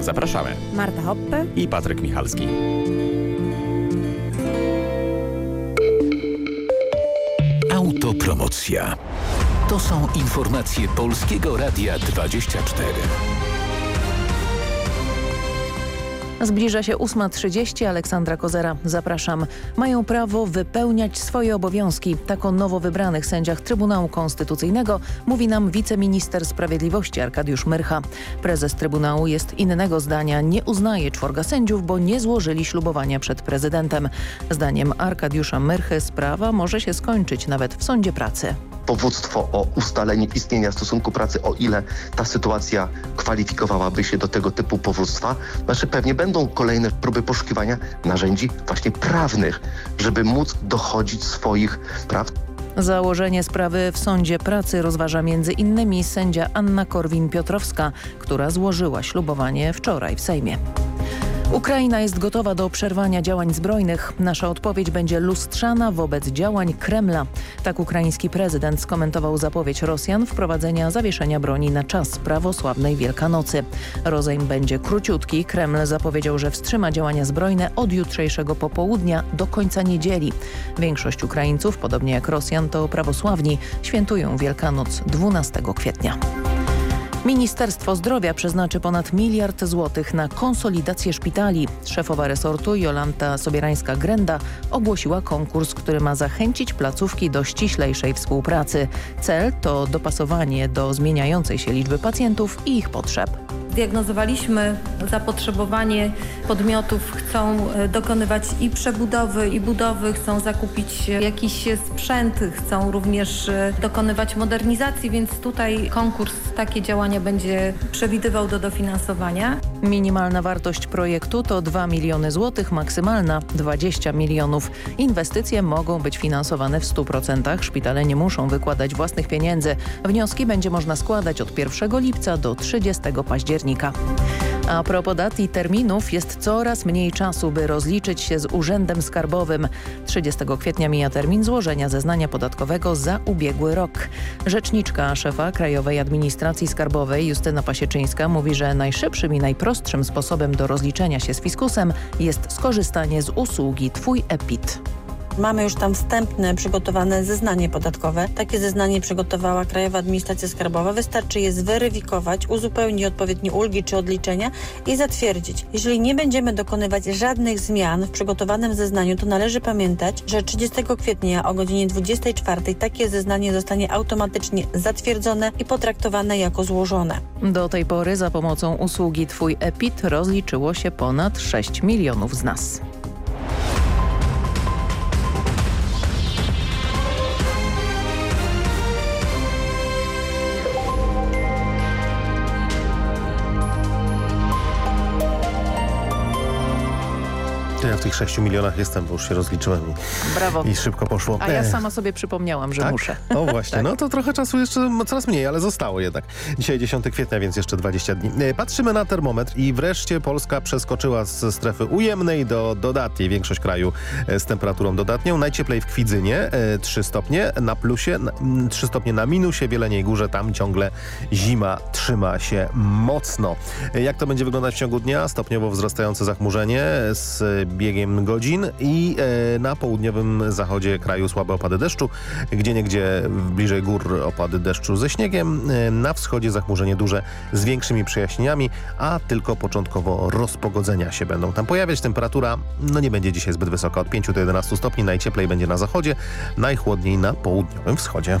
Zapraszamy. Marta Hoppe I Patryk Michalski. Autopromocja. To są informacje Polskiego Radia 24. Zbliża się 8.30. Aleksandra Kozera. Zapraszam. Mają prawo wypełniać swoje obowiązki. Tak o nowo wybranych sędziach Trybunału Konstytucyjnego mówi nam wiceminister sprawiedliwości Arkadiusz Myrcha. Prezes Trybunału jest innego zdania. Nie uznaje czworga sędziów, bo nie złożyli ślubowania przed prezydentem. Zdaniem Arkadiusza Myrchy sprawa może się skończyć nawet w sądzie pracy powództwo o ustalenie istnienia stosunku pracy, o ile ta sytuacja kwalifikowałaby się do tego typu powództwa, znaczy pewnie będą kolejne próby poszukiwania narzędzi właśnie prawnych, żeby móc dochodzić swoich praw. Założenie sprawy w sądzie pracy rozważa m.in. sędzia Anna Korwin-Piotrowska, która złożyła ślubowanie wczoraj w Sejmie. Ukraina jest gotowa do przerwania działań zbrojnych. Nasza odpowiedź będzie lustrzana wobec działań Kremla. Tak ukraiński prezydent skomentował zapowiedź Rosjan wprowadzenia zawieszenia broni na czas prawosławnej Wielkanocy. Rozejm będzie króciutki. Kreml zapowiedział, że wstrzyma działania zbrojne od jutrzejszego popołudnia do końca niedzieli. Większość Ukraińców, podobnie jak Rosjan, to prawosławni. Świętują Wielkanoc 12 kwietnia. Ministerstwo Zdrowia przeznaczy ponad miliard złotych na konsolidację szpitali. Szefowa resortu Jolanta Sobierańska-Grenda ogłosiła konkurs, który ma zachęcić placówki do ściślejszej współpracy. Cel to dopasowanie do zmieniającej się liczby pacjentów i ich potrzeb. Zdiagnozowaliśmy zapotrzebowanie podmiotów, chcą e, dokonywać i przebudowy, i budowy, chcą zakupić jakiś sprzęt, chcą również e, dokonywać modernizacji, więc tutaj konkurs takie działania będzie przewidywał do dofinansowania. Minimalna wartość projektu to 2 miliony złotych, maksymalna 20 milionów. Inwestycje mogą być finansowane w 100%. Szpitale nie muszą wykładać własnych pieniędzy. Wnioski będzie można składać od 1 lipca do 30 października. A propos dat i terminów jest coraz mniej czasu, by rozliczyć się z Urzędem Skarbowym. 30 kwietnia mija termin złożenia zeznania podatkowego za ubiegły rok. Rzeczniczka szefa Krajowej Administracji Skarbowej Justyna Pasieczyńska mówi, że najszybszym i najprostszym sposobem do rozliczenia się z fiskusem jest skorzystanie z usługi Twój EPIT. Mamy już tam wstępne przygotowane zeznanie podatkowe. Takie zeznanie przygotowała Krajowa Administracja Skarbowa. Wystarczy je zweryfikować, uzupełnić odpowiednie ulgi czy odliczenia i zatwierdzić. Jeżeli nie będziemy dokonywać żadnych zmian w przygotowanym zeznaniu, to należy pamiętać, że 30 kwietnia o godzinie 24 takie zeznanie zostanie automatycznie zatwierdzone i potraktowane jako złożone. Do tej pory za pomocą usługi Twój EPIT rozliczyło się ponad 6 milionów z nas. W tych 6 milionach jestem, bo już się rozliczyłem i, Brawo. i szybko poszło. A ja sama sobie przypomniałam, że tak? muszę. O właśnie, tak. no to trochę czasu jeszcze coraz mniej, ale zostało jednak. Dzisiaj 10 kwietnia, więc jeszcze 20 dni. E, patrzymy na termometr i wreszcie Polska przeskoczyła z strefy ujemnej do dodatniej. Większość kraju e, z temperaturą dodatnią. Najcieplej w Kwidzynie 3 stopnie na plusie, 3 stopnie na minusie. W Jeleniej Górze tam ciągle zima trzyma się mocno. E, jak to będzie wyglądać w ciągu dnia? Stopniowo wzrastające zachmurzenie z biegiem godzin i e, na południowym zachodzie kraju słabe opady deszczu, gdzie niegdzie bliżej gór opady deszczu ze śniegiem, e, na wschodzie zachmurzenie duże z większymi przejaśnieniami, a tylko początkowo rozpogodzenia się będą tam pojawiać. Temperatura no nie będzie dzisiaj zbyt wysoka, od 5 do 11 stopni, najcieplej będzie na zachodzie, najchłodniej na południowym wschodzie.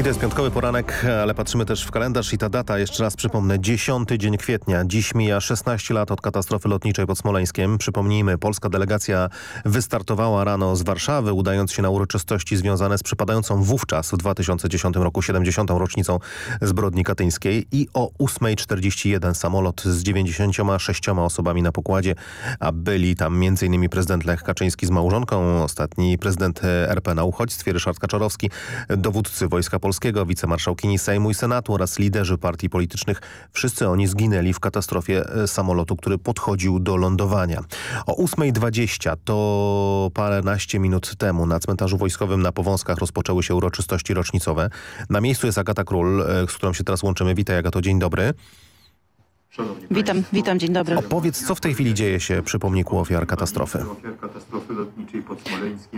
I to jest piątkowy poranek, ale patrzymy też w kalendarz i ta data, jeszcze raz przypomnę, 10 dzień kwietnia. Dziś mija 16 lat od katastrofy lotniczej pod Smoleńskiem. Przypomnijmy, polska delegacja wystartowała rano z Warszawy, udając się na uroczystości związane z przypadającą wówczas w 2010 roku 70. rocznicą zbrodni katyńskiej i o 8.41 samolot z 96 osobami na pokładzie, a byli tam m.in. prezydent Lech Kaczyński z małżonką, ostatni prezydent RP na uchodźstwie Ryszard Kaczorowski, dowódcy Wojska Polskiego, Polskiego, wicemarszałkini Sejmu i Senatu oraz liderzy partii politycznych. Wszyscy oni zginęli w katastrofie samolotu, który podchodził do lądowania. O 8.20 to paręnaście minut temu na cmentarzu wojskowym na Powązkach rozpoczęły się uroczystości rocznicowe. Na miejscu jest Agata Król, z którą się teraz łączymy. Witaj Agato, dzień dobry. Witam, witam, dzień dobry. Opowiedz, co w tej chwili dzieje się przy pomniku ofiar katastrofy.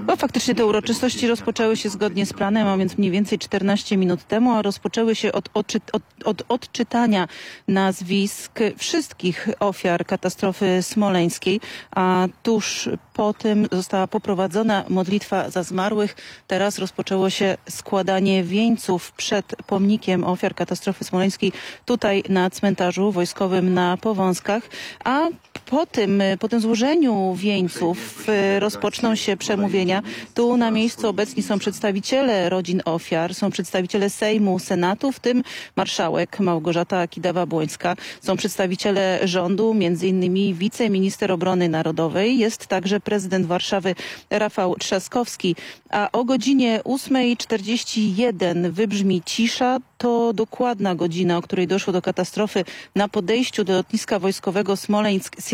No, faktycznie te uroczystości rozpoczęły się zgodnie z planem, a więc mniej więcej 14 minut temu, a rozpoczęły się od, od, od, od odczytania nazwisk wszystkich ofiar katastrofy smoleńskiej, a tuż po tym została poprowadzona modlitwa za zmarłych. Teraz rozpoczęło się składanie wieńców przed pomnikiem ofiar katastrofy smoleńskiej tutaj na cmentarzu wojskowym na Powązkach, a po tym, po tym złożeniu wieńców y, rozpoczną się przemówienia. Tu na miejscu obecni są przedstawiciele rodzin ofiar, są przedstawiciele Sejmu, Senatu, w tym marszałek Małgorzata Kidawa-Błońska. Są przedstawiciele rządu, między innymi wiceminister obrony narodowej. Jest także prezydent Warszawy Rafał Trzaskowski. A o godzinie 8.41 wybrzmi cisza. To dokładna godzina, o której doszło do katastrofy na podejściu do lotniska wojskowego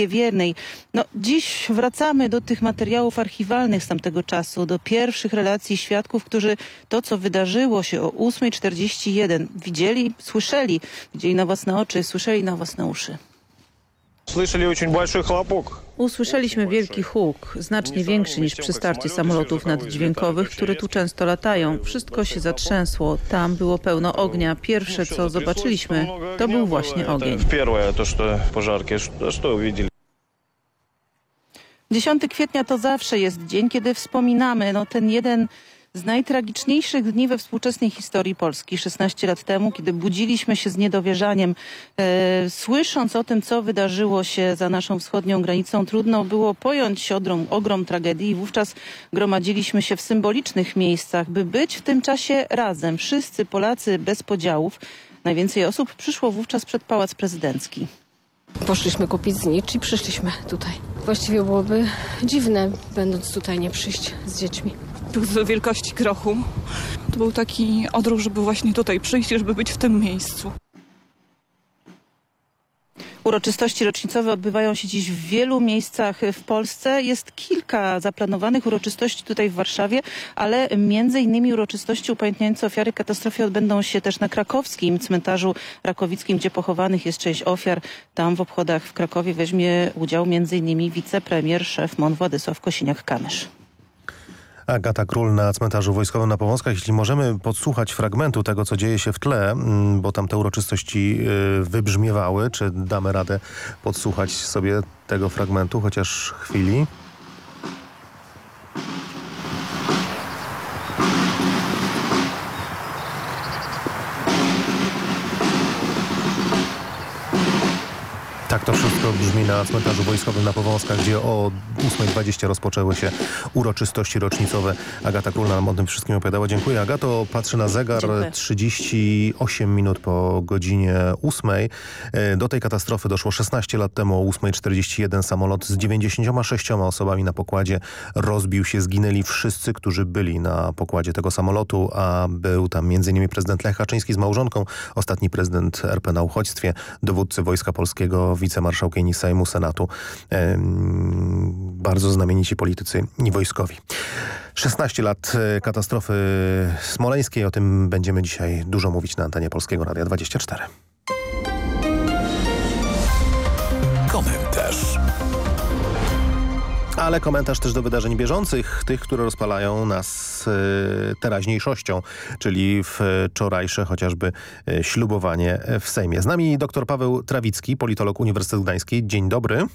wiernej. No, dziś wracamy do tych materiałów archiwalnych z tamtego czasu, do pierwszych relacji świadków, którzy to, co wydarzyło się o 8.41 widzieli, słyszeli, widzieli na własne oczy, słyszeli na własne uszy. Usłyszeliśmy wielki huk, znacznie większy niż przy starcie samolotów naddźwiękowych, które tu często latają. Wszystko się zatrzęsło. Tam było pełno ognia. Pierwsze, co zobaczyliśmy, to był właśnie ogień. Pierwsze, to, co pożarki, to, co widzieli. 10 kwietnia to zawsze jest dzień, kiedy wspominamy no, ten jeden z najtragiczniejszych dni we współczesnej historii Polski. 16 lat temu, kiedy budziliśmy się z niedowierzaniem, e, słysząc o tym, co wydarzyło się za naszą wschodnią granicą, trudno było pojąć ogrom, ogrom tragedii i wówczas gromadziliśmy się w symbolicznych miejscach, by być w tym czasie razem. Wszyscy Polacy bez podziałów. Najwięcej osób przyszło wówczas przed Pałac Prezydencki. Poszliśmy kupić znicz i przyszliśmy tutaj. Właściwie byłoby dziwne, będąc tutaj, nie przyjść z dziećmi. Był z wielkości grochu. To był taki odruch, żeby właśnie tutaj przyjść, żeby być w tym miejscu. Uroczystości rocznicowe odbywają się dziś w wielu miejscach w Polsce. Jest kilka zaplanowanych uroczystości tutaj w Warszawie, ale między innymi uroczystości upamiętniające ofiary katastrofy odbędą się też na krakowskim cmentarzu rakowickim, gdzie pochowanych jest część ofiar. Tam w obchodach w Krakowie weźmie udział między innymi wicepremier, szef MON Władysław Kosiniak-Kamysz. Agata Król na cmentarzu wojskowym na Powązkach. Jeśli możemy podsłuchać fragmentu tego, co dzieje się w tle, mm, bo tam te uroczystości y, wybrzmiewały, czy damy radę podsłuchać sobie tego fragmentu, chociaż chwili? Tak to wszystko brzmi na cmentarzu wojskowym na Powązkach, gdzie o 8.20 rozpoczęły się uroczystości rocznicowe. Agata Król nam o tym wszystkim opowiadała. Dziękuję Agato. Patrzę na zegar. Dziękuję. 38 minut po godzinie 8. E, Do tej katastrofy doszło 16 lat temu o 8.41. Samolot z 96 osobami na pokładzie rozbił się. Zginęli wszyscy, którzy byli na pokładzie tego samolotu, a był tam m.in. prezydent Lech Kaczyński z małżonką, ostatni prezydent RP na uchodźstwie, dowódcy Wojska Polskiego, wicemarszałkini Sejmu, Senatu. Em, bardzo znamienici politycy i wojskowi. 16 lat e, katastrofy smoleńskiej. O tym będziemy dzisiaj dużo mówić na antenie Polskiego Radia 24. Komentarz. Ale komentarz też do wydarzeń bieżących, tych, które rozpalają nas e, teraźniejszością, czyli wczorajsze chociażby e, ślubowanie w Sejmie. Z nami dr Paweł Trawicki, politolog Uniwersytetu Gdański. Dzień dobry.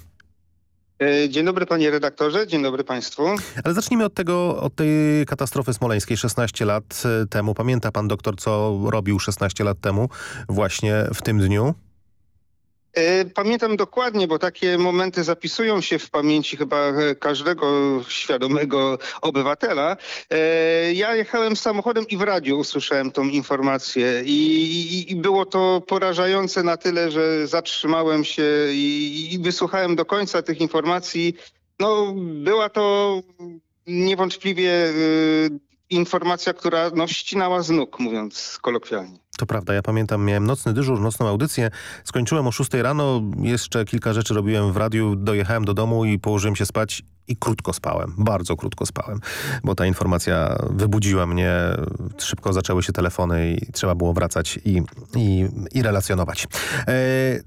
E, Dzień dobry panie redaktorze, dzień dobry państwu. Ale zacznijmy od tego, od tej katastrofy smoleńskiej 16 lat e, temu. Pamięta pan doktor, co robił 16 lat temu właśnie w tym dniu? E, Pamiętam dokładnie, bo takie momenty zapisują się w pamięci chyba e, każdego świadomego obywatela. E, Ja jechałem samochodem i w radiu usłyszałem tą informację i, i, było to porażające na tyle, że zatrzymałem się i, i wysłuchałem do końca tych informacji. No, była to niewątpliwie informacja, która no, ścinała z nóg, mówiąc kolokwialnie. To prawda, ja pamiętam, miałem nocny dyżur, nocną audycję. Skończyłem o 6 rano, jeszcze kilka rzeczy robiłem w radiu, dojechałem do domu i położyłem się spać i krótko spałem, bardzo krótko spałem, bo ta informacja wybudziła mnie, szybko zaczęły się telefony i trzeba było wracać i, i, i relacjonować. E,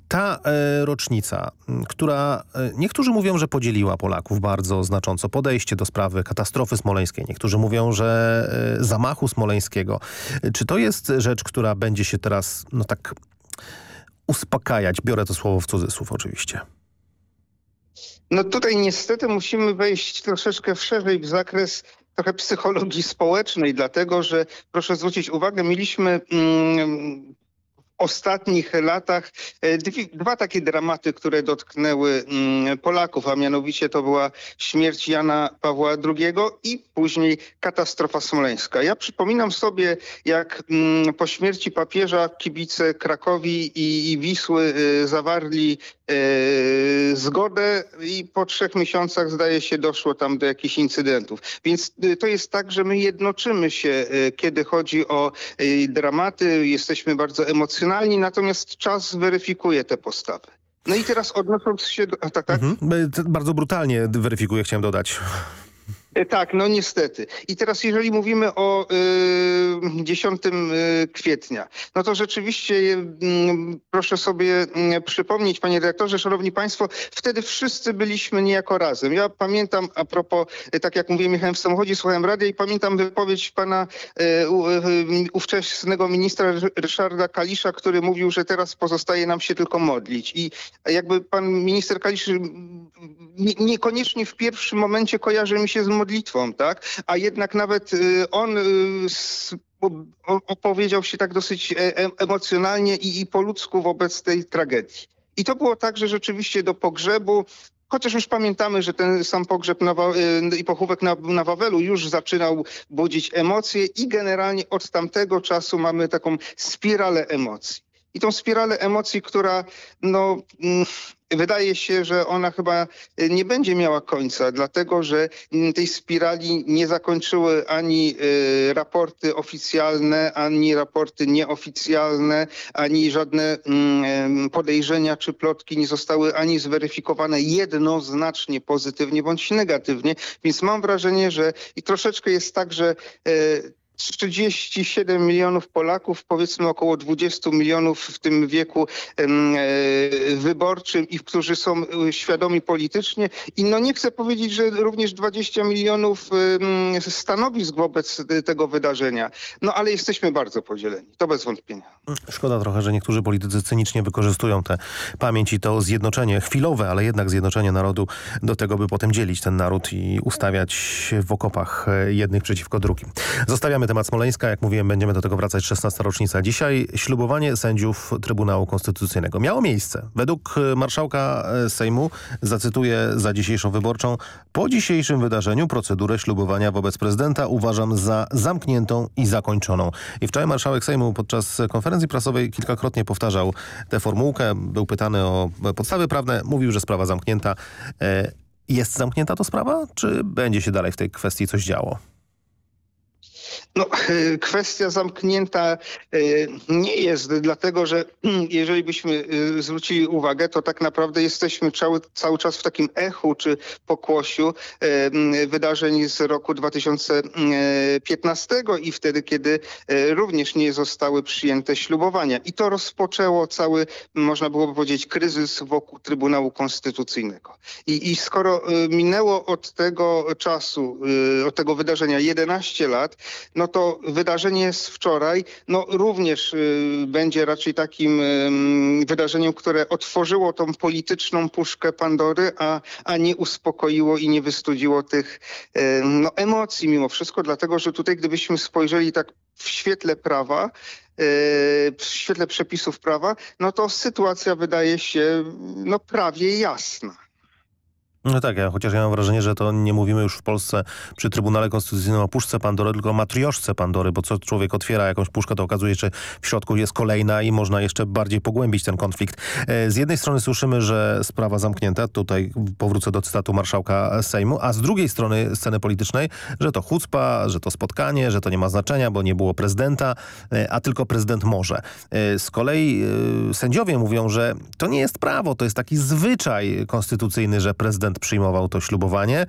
ta e, rocznica, która e, niektórzy mówią, że podzieliła Polaków bardzo znacząco, podejście do sprawy katastrofy smoleńskiej, niektórzy mówią, że zamachu smoleńskiego. Czy to jest rzecz, która będzie się teraz, no tak uspokajać, biorę to słowo w cudzysłów oczywiście. No tutaj niestety musimy wejść troszeczkę szerzej w zakres trochę psychologii społecznej, dlatego że proszę zwrócić uwagę, mieliśmy mm, ostatnich latach e, dwa takie dramaty, które dotknęły mm, Polaków, a mianowicie to była śmierć Jana Pawła II i później katastrofa smoleńska. Ja przypominam sobie, jak mm, po śmierci papieża kibice Krakowi i Wisły e, zawarli e, zgodę i po trzech miesiącach zdaje się doszło tam do jakichś incydentów. Więc to jest tak, że my jednoczymy się, kiedy chodzi o dramaty, jesteśmy bardzo emocjonalni emocjonalni, natomiast czas weryfikuje te postawy. No i teraz odnosząc się do... Tak, tak? Mhm. Bardzo brutalnie weryfikuje, chciałem dodać. E, tak, no niestety. I teraz jeżeli mówimy o y, 10 y, kwietnia, no to rzeczywiście y, proszę sobie y, przypomnieć, panie dyrektorze, szanowni państwo, wtedy wszyscy byliśmy niejako razem. Ja pamiętam, a propos, y, tak jak mówiłem, jechałem w samochodzie, słuchałem radia i pamiętam wypowiedź pana y, ówczesnego ministra Ryszarda Kalisza, który mówił, że teraz pozostaje nam się tylko modlić. I jakby pan minister Kalisz niekoniecznie w pierwszym momencie kojarzy mi się z modlitwą, tak? A jednak nawet y, on y, opowiedział się tak dosyć e, e, emocjonalnie i, i po ludzku wobec tej tragedii. I to było tak, że rzeczywiście do pogrzebu Chociaż już pamiętamy, że ten sam pogrzeb na, y, i pochówek na, na Wawelu już zaczynał budzić emocje i generalnie od tamtego czasu mamy taką spiralę emocji. I tą spiralę emocji, która no, mm, wydaje się, że ona chyba y, nie będzie miała końca, dlatego że tej spirali nie zakończyły ani y, raporty oficjalne, ani raporty nieoficjalne, ani żadne mm, podejrzenia czy plotki nie zostały ani zweryfikowane jednoznacznie pozytywnie bądź negatywnie. Więc mam wrażenie, że i troszeczkę jest tak, że 37 milionów Polaków, powiedzmy około 20 milionów w tym wieku e, wyborczym i którzy są e, świadomi politycznie. I no nie chcę powiedzieć, że również 20 milionów stanowisk wobec tego wydarzenia. No ale jesteśmy bardzo podzieleni. To bez wątpienia. Szkoda trochę, że niektórzy politycy cynicznie wykorzystują tę pamięć i to zjednoczenie, chwilowe, ale jednak zjednoczenie narodu do tego, by potem dzielić ten naród i ustawiać w okopach e, jednych przeciwko drugim. Zostawiamy temat Smoleńska. Jak mówiłem, będziemy do tego wracać 16 rocznica. Dzisiaj ślubowanie sędziów Trybunału Konstytucyjnego miało miejsce. Według marszałka e, Sejmu, zacytuję za dzisiejszą wyborczą, po dzisiejszym wydarzeniu procedurę ślubowania wobec prezydenta uważam za zamkniętą i zakończoną. I wczoraj marszałek Sejmu podczas konferencji prasowej kilkakrotnie powtarzał tę formułkę. Był pytany o podstawy prawne. Mówił, że sprawa zamknięta. E, jest zamknięta to sprawa, czy będzie się dalej w tej kwestii coś działo? No, kwestia zamknięta e, nie jest, dlatego że jeżeli byśmy e, zwrócili uwagę, to tak naprawdę jesteśmy cały, cały czas w takim echu czy pokłosiu e, wydarzeń z roku 2015 i wtedy, kiedy również nie zostały przyjęte ślubowania. I to rozpoczęło cały, można byłoby powiedzieć, kryzys wokół Trybunału Konstytucyjnego. I, i skoro minęło od tego czasu, od tego wydarzenia 11 lat, no to wydarzenie z wczoraj no również y, będzie raczej takim wydarzeniem, które otworzyło tą polityczną puszkę Pandory, a, a nie uspokoiło i nie wystudziło tych no, emocji mimo wszystko, dlatego że tutaj gdybyśmy spojrzeli tak w świetle prawa, y, w świetle przepisów prawa, no to sytuacja wydaje się no, prawie jasna. No tak, ja, chociaż ja mam wrażenie, że to nie mówimy już w Polsce przy Trybunale Konstytucyjnym o puszce Pandory, tylko o matrioszce Pandory, bo co człowiek otwiera jakąś puszkę, to okazuje się, w środku jest kolejna i można jeszcze bardziej pogłębić ten konflikt. E, z jednej strony słyszymy, że sprawa zamknięta, tutaj powrócę do cytatu marszałka Sejmu, a z drugiej strony sceny politycznej, że to chucpa, że to spotkanie, że to nie ma znaczenia, bo nie było prezydenta, e, a tylko prezydent może. E, z kolei sędziowie mówią, że to nie jest prawo, to jest taki zwyczaj konstytucyjny, że prezydent prezydent przyjmował to ślubowanie.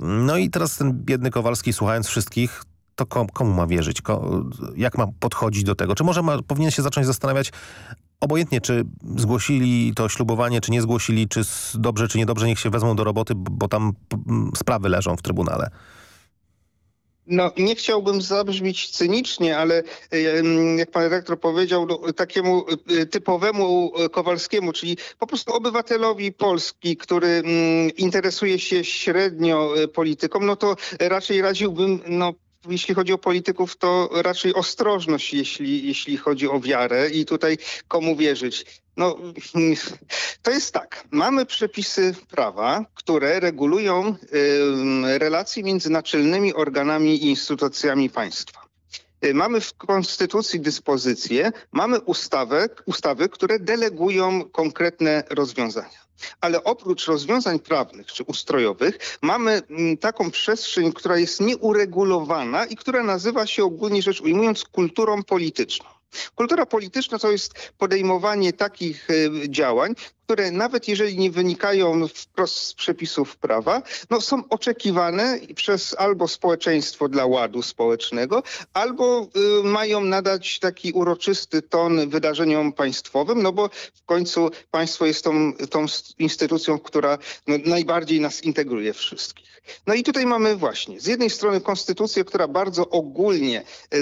No i teraz ten biedny Kowalski, słuchając wszystkich, to komu, komu ma wierzyć? Ko, jak ma podchodzić do tego? Czy może ma, powinien się zacząć zastanawiać, obojętnie czy zgłosili to ślubowanie, czy nie zgłosili, czy dobrze, czy niedobrze, niech się wezmą do roboty, bo tam sprawy leżą w Trybunale. No, nie chciałbym zabrzmieć cynicznie, ale jak pan redaktor powiedział, no, takiemu e, typowemu Kowalskiemu, czyli po prostu obywatelowi Polski, który mm, interesuje się średnio e, polityką, no to raczej radziłbym no, jeśli chodzi o polityków, to raczej ostrożność, jeśli, jeśli chodzi o wiarę i tutaj komu wierzyć. No, to jest tak. Mamy przepisy prawa, które regulują y, relacje między naczelnymi organami i instytucjami państwa. Y, mamy w Konstytucji dyspozycje, mamy ustawę, ustawy, które delegują konkretne rozwiązania. Ale oprócz rozwiązań prawnych czy ustrojowych mamy mm, taką przestrzeń, która jest nieuregulowana i która nazywa się ogólnie rzecz ujmując kulturą polityczną. Kultura polityczna to jest podejmowanie takich y, działań, które nawet jeżeli nie wynikają wprost z przepisów prawa, no są oczekiwane przez albo społeczeństwo dla ładu społecznego, albo y, mają nadać taki uroczysty ton wydarzeniom państwowym, no bo w końcu państwo jest tą, tą instytucją, która no, najbardziej nas integruje wszystkich. No i tutaj mamy właśnie z jednej strony konstytucję, która bardzo ogólnie, yy,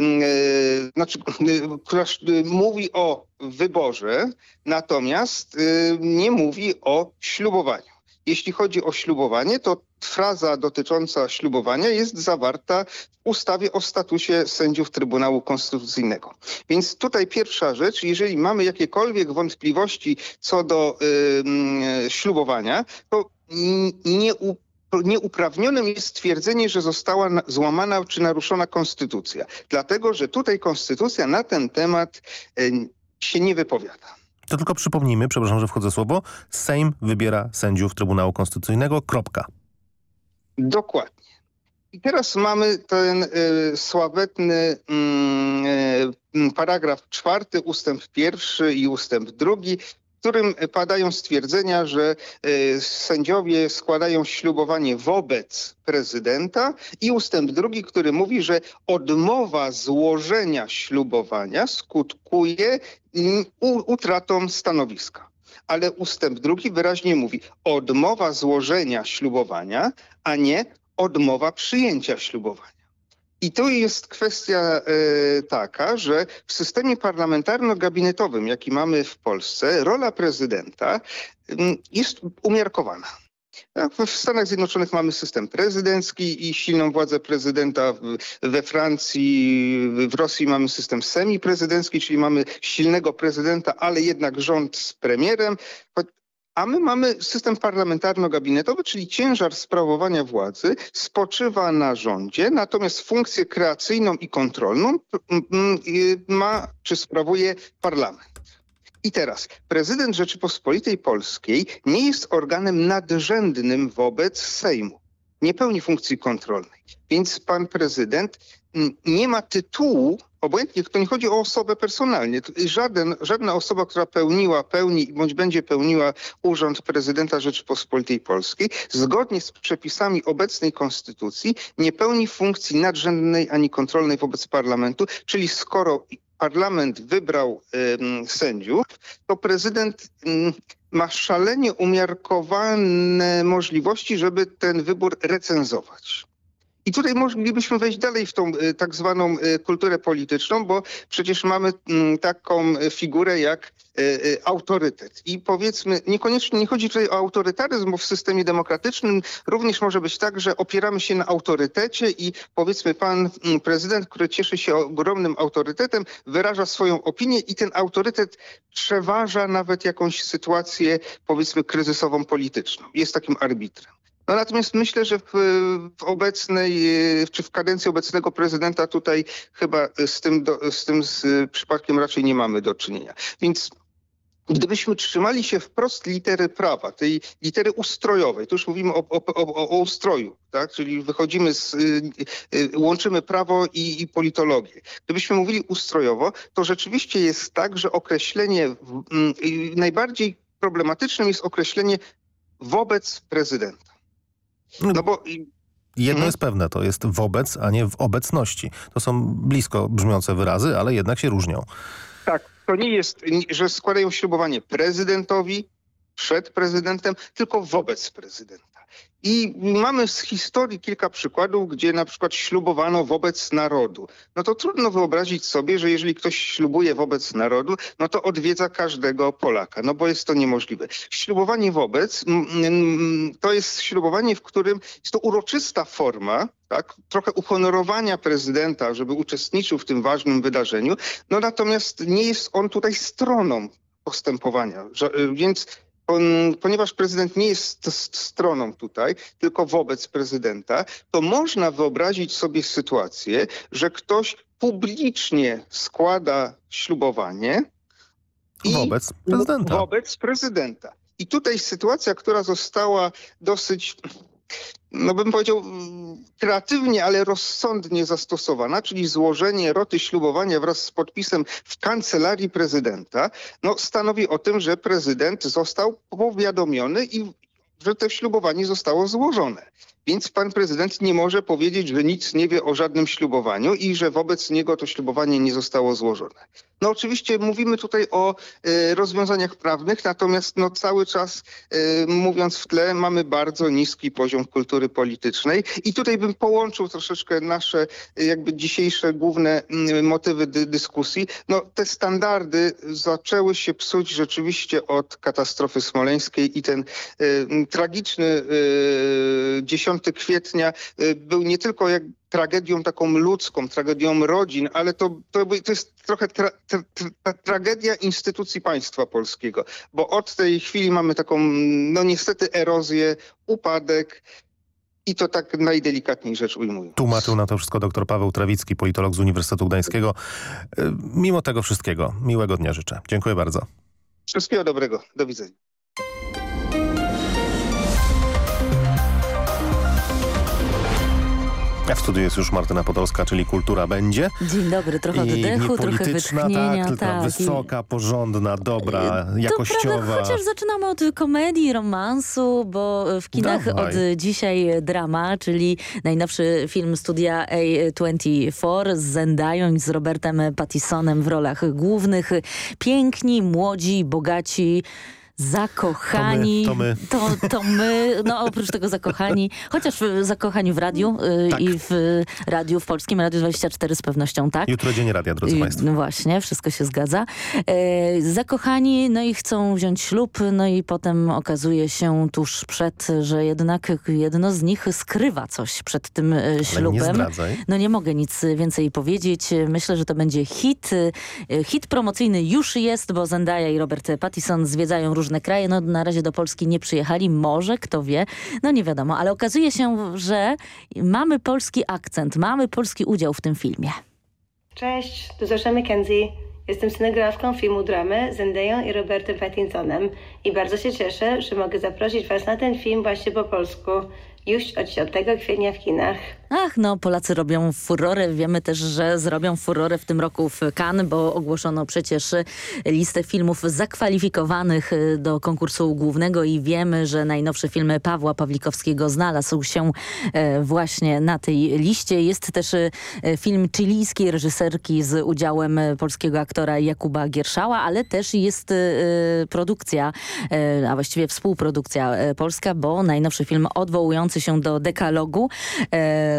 znaczy, yy, która mówi o wyborze, natomiast y, nie mówi o ślubowaniu. Jeśli chodzi o ślubowanie, to fraza dotycząca ślubowania jest zawarta w ustawie o statusie sędziów Trybunału Konstytucyjnego. Więc tutaj pierwsza rzecz, jeżeli mamy jakiekolwiek wątpliwości co do y, ślubowania, to nie nieuprawnionym jest stwierdzenie, że została złamana czy naruszona konstytucja. Dlatego, że tutaj konstytucja na ten temat y, się nie wypowiada. To tylko przypomnijmy, przepraszam, że wchodzę słowo, Sejm wybiera sędziów Trybunału Konstytucyjnego, kropka. Dokładnie. I teraz mamy ten y, sławetny mm, y, paragraf czwarty, ustęp pierwszy i ustęp drugi, którym padają stwierdzenia, że e, sędziowie składają ślubowanie wobec prezydenta i ustęp drugi, który mówi, że odmowa złożenia ślubowania skutkuje mm, utratą stanowiska. Ale ustęp drugi wyraźnie mówi odmowa złożenia ślubowania, a nie odmowa przyjęcia ślubowania. I tu jest kwestia y, taka, że w systemie parlamentarno-gabinetowym, jaki mamy w Polsce, rola prezydenta y, jest umiarkowana. W Stanach Zjednoczonych mamy system prezydencki i silną władzę prezydenta. We Francji, w Rosji mamy system semiprezydencki, czyli mamy silnego prezydenta, ale jednak rząd z premierem. A my mamy system parlamentarno-gabinetowy, czyli ciężar sprawowania władzy spoczywa na rządzie, natomiast funkcję kreacyjną i kontrolną ma czy sprawuje parlament. I teraz prezydent Rzeczypospolitej Polskiej nie jest organem nadrzędnym wobec Sejmu. Nie pełni funkcji kontrolnej. Więc pan prezydent nie ma tytułu obojętnie, to nie chodzi o osobę personalnie. Żaden, żadna osoba, która pełniła, pełni bądź będzie pełniła urząd prezydenta Rzeczypospolitej Polskiej, zgodnie z przepisami obecnej konstytucji, nie pełni funkcji nadrzędnej ani kontrolnej wobec parlamentu, czyli skoro parlament wybrał y, sędziów, to prezydent y, ma szalenie umiarkowane możliwości, żeby ten wybór recenzować. I tutaj moglibyśmy wejść dalej w tą y, tak zwaną y, kulturę polityczną, bo przecież mamy mm, taką figurę jak y, autorytet. I powiedzmy, niekoniecznie nie chodzi tutaj o autorytaryzm, bo w systemie demokratycznym również może być tak, że opieramy się na autorytecie i powiedzmy pan mm, prezydent, który cieszy się ogromnym autorytetem, wyraża swoją opinię i ten autorytet przeważa nawet jakąś sytuację powiedzmy kryzysową polityczną. Jest takim arbitrem. No natomiast myślę, że w, w, obecnej, czy w kadencji obecnego prezydenta tutaj chyba z tym, do, z tym z przypadkiem raczej nie mamy do czynienia. Więc Gdybyśmy trzymali się wprost litery prawa, tej litery ustrojowej, to już mówimy o, o, o, o ustroju, tak? czyli wychodzimy z, y, y, łączymy prawo i, i, politologię. Gdybyśmy mówili ustrojowo, to rzeczywiście jest tak, że określenie, y, najbardziej problematycznym jest określenie wobec prezydenta. No bo... Jedno Mhm. jest pewne, to jest wobec, a nie w obecności. To są blisko brzmiące wyrazy, ale jednak się różnią. Tak, to nie jest, że składają ślubowanie prezydentowi, przed prezydentem, tylko wobec prezydenta. I mamy z historii kilka przykładów, gdzie na przykład ślubowano wobec narodu. No to trudno wyobrazić sobie, że jeżeli ktoś ślubuje wobec narodu, no to odwiedza każdego Polaka, no bo jest to niemożliwe. Ślubowanie wobec to jest ślubowanie, w którym jest to uroczysta forma, tak, trochę uhonorowania prezydenta, żeby uczestniczył w tym ważnym wydarzeniu, no natomiast nie jest on tutaj stroną postępowania, że, więc ponieważ prezydent nie jest stroną tutaj, tylko wobec prezydenta, to można wyobrazić sobie sytuację, że ktoś publicznie składa ślubowanie i Wobec prezydenta. Wobec prezydenta. I tutaj sytuacja, która została dosyć, no bym powiedział, mm, kreatywnie, ale rozsądnie zastosowana, czyli złożenie roty ślubowania wraz z podpisem w kancelarii prezydenta, no stanowi o tym, że prezydent został powiadomiony i że to ślubowanie zostało złożone. Więc pan prezydent nie może powiedzieć, że nic nie wie o żadnym ślubowaniu i że wobec niego to ślubowanie nie zostało złożone. No oczywiście mówimy tutaj o e, rozwiązaniach prawnych, natomiast no, cały czas e, mówiąc w tle mamy bardzo niski poziom kultury politycznej i tutaj bym połączył troszeczkę nasze e, jakby dzisiejsze główne mm, motywy dy, dyskusji. No te standardy zaczęły się psuć rzeczywiście od katastrofy smoleńskiej i ten tragiczny e, 10 kwietnia e, był nie tylko jak tragedią taką ludzką, tragedią rodzin, ale to, to, to jest trochę tra, tra, tra, tragedia instytucji państwa polskiego, bo od tej chwili mamy taką, no niestety erozję, upadek i to tak najdelikatniej rzecz ujmując. Tłumaczył na to wszystko dr Paweł Trawicki, politolog z Uniwersytetu Gdańskiego. Y, Mimo tego wszystkiego, miłego dnia życzę. Dziękuję bardzo. Wszystkiego dobrego. Do widzenia. W studiu jest już Martyna Podolska, czyli Kultura będzie. Dzień dobry, trochę I oddechu, trochę niepolityczna, wytchnienia. tak, tylko tak. I- wysoka, porządna, dobra, To jakościowa. prawda, chociaż zaczynamy od komedii, romansu, bo w kinach Dawaj. od dzisiaj drama, czyli najnowszy film studia A24 z Zendayą i z Robertem Pattisonem w rolach głównych. Piękni, młodzi, bogaci, zakochani. To my, To, to my, no oprócz tego zakochani, chociaż w- zakochani w radiu y, Tak. i w radiu, w Polskim Radiu 24 z pewnością tak. Jutro dzień radia, drodzy I- Państwo. No właśnie, wszystko się zgadza. E, zakochani, no i chcą wziąć ślub, no i potem okazuje się tuż przed, że jednak jedno z nich skrywa coś przed tym e, ślubem. zdradzaj. No nie mogę nic więcej powiedzieć. Myślę, że to będzie hit. Hit promocyjny już jest, bo Zendaya i Robert Pattinson zwiedzają różne kraje. No na razie do Polski nie przyjechali. Może, kto wie. No nie wiadomo, ale okazuje się, że mamy polski akcent, mamy polski udział w tym filmie. Cześć, tu Zosza McKenzie. Jestem scenografką filmu dramy z Zendayą i Robertem Pattinsonem i bardzo się cieszę, że mogę zaprosić Was na ten film właśnie po polsku już od 10 kwietnia w kinach. Ach, no Polacy robią furorę. Wiemy też, że zrobią furorę w tym roku w Cannes, bo ogłoszono przecież listę filmów zakwalifikowanych do konkursu głównego i wiemy, że najnowszy film Pawła Pawlikowskiego znalazł się e, właśnie na tej liście. Jest też e, film chilijskiej reżyserki z udziałem polskiego aktora Jakuba Gierszała, ale też jest e, produkcja, a właściwie współprodukcja polska, bo najnowszy film odwołujący się do dekalogu,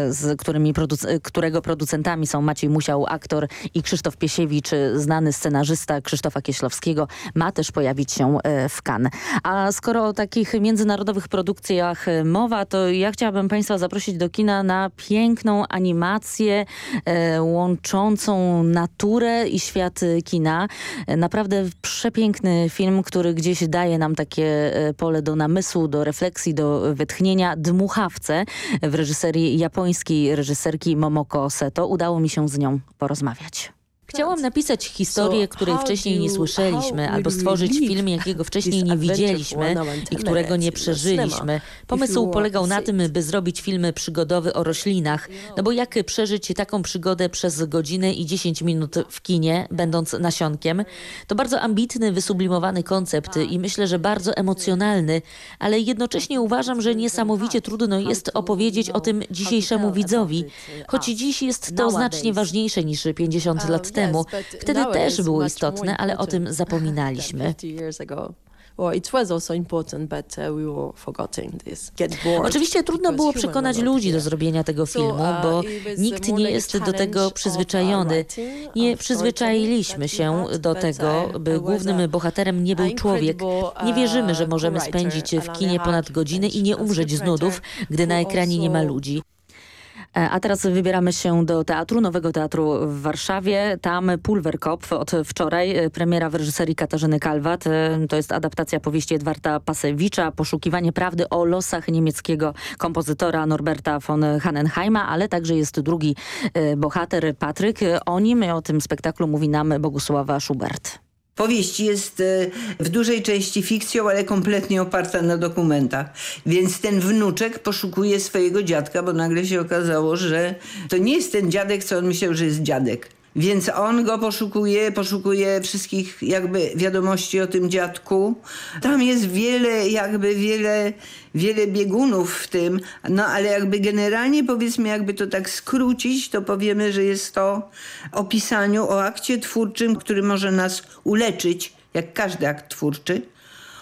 z którymi produc- którego producentami są Maciej Musiał, aktor i Krzysztof Piesiewicz, znany scenarzysta Krzysztofa Kieślowskiego, ma też pojawić się e, w Cannes. A skoro o takich międzynarodowych produkcjach e, mowa, to ja chciałabym Państwa zaprosić do kina na piękną animację e, łączącą naturę i świat kina. Naprawdę przepiękny film, który gdzieś daje nam takie pole do namysłu, do refleksji, do wytchnienia. Dmuchawce w reżyserii japońskiej reżyserki Momoko Seto. Udało mi się z nią porozmawiać. Chciałam napisać historię, której wcześniej nie słyszeliśmy, albo stworzyć film, jakiego wcześniej nie widzieliśmy i którego nie przeżyliśmy. Pomysł polegał na tym, by zrobić film przygodowy o roślinach. No bo jak przeżyć taką przygodę przez godzinę i 10 minut w kinie, będąc nasionkiem? To bardzo ambitny, wysublimowany koncept i myślę, że bardzo emocjonalny, ale jednocześnie uważam, że niesamowicie trudno jest opowiedzieć o tym dzisiejszemu widzowi, choć dziś jest to znacznie ważniejsze niż 50 lat temu. Wtedy też było istotne, ale o tym zapominaliśmy. Oczywiście trudno było przekonać ludzi do zrobienia tego filmu, bo nikt nie jest do tego przyzwyczajony. Nie przyzwyczailiśmy się do tego, by głównym bohaterem nie był człowiek. Nie wierzymy, że możemy spędzić w kinie ponad godzinę i nie umrzeć z nudów, gdy na ekranie nie ma ludzi. E, a teraz wybieramy się do teatru, Nowego Teatru w Warszawie. Tam Pulverkopf od wczoraj, e, premiera w reżyserii Katarzyny Kalwat. E, to jest adaptacja powieści Edwarda Pasewicza, poszukiwanie prawdy o losach niemieckiego kompozytora Norberta von Hannenheima, ale także jest drugi bohater, Patryk. O nim, o tym spektaklu mówi nam Bogusława Schubert. Powieść jest e, w dużej części fikcją, ale kompletnie oparta na dokumentach. Więc ten wnuczek poszukuje swojego dziadka, bo nagle się okazało, że to nie jest ten dziadek, co on myślał, że jest dziadek. Więc on go poszukuje, poszukuje wszystkich jakby wiadomości o tym dziadku. Tam jest wiele, jakby wiele, wiele biegunów w tym, no ale jakby generalnie powiedzmy, jakby to tak skrócić, to powiemy, że jest to o pisaniu, o akcie twórczym, który może nas uleczyć, jak każdy akt twórczy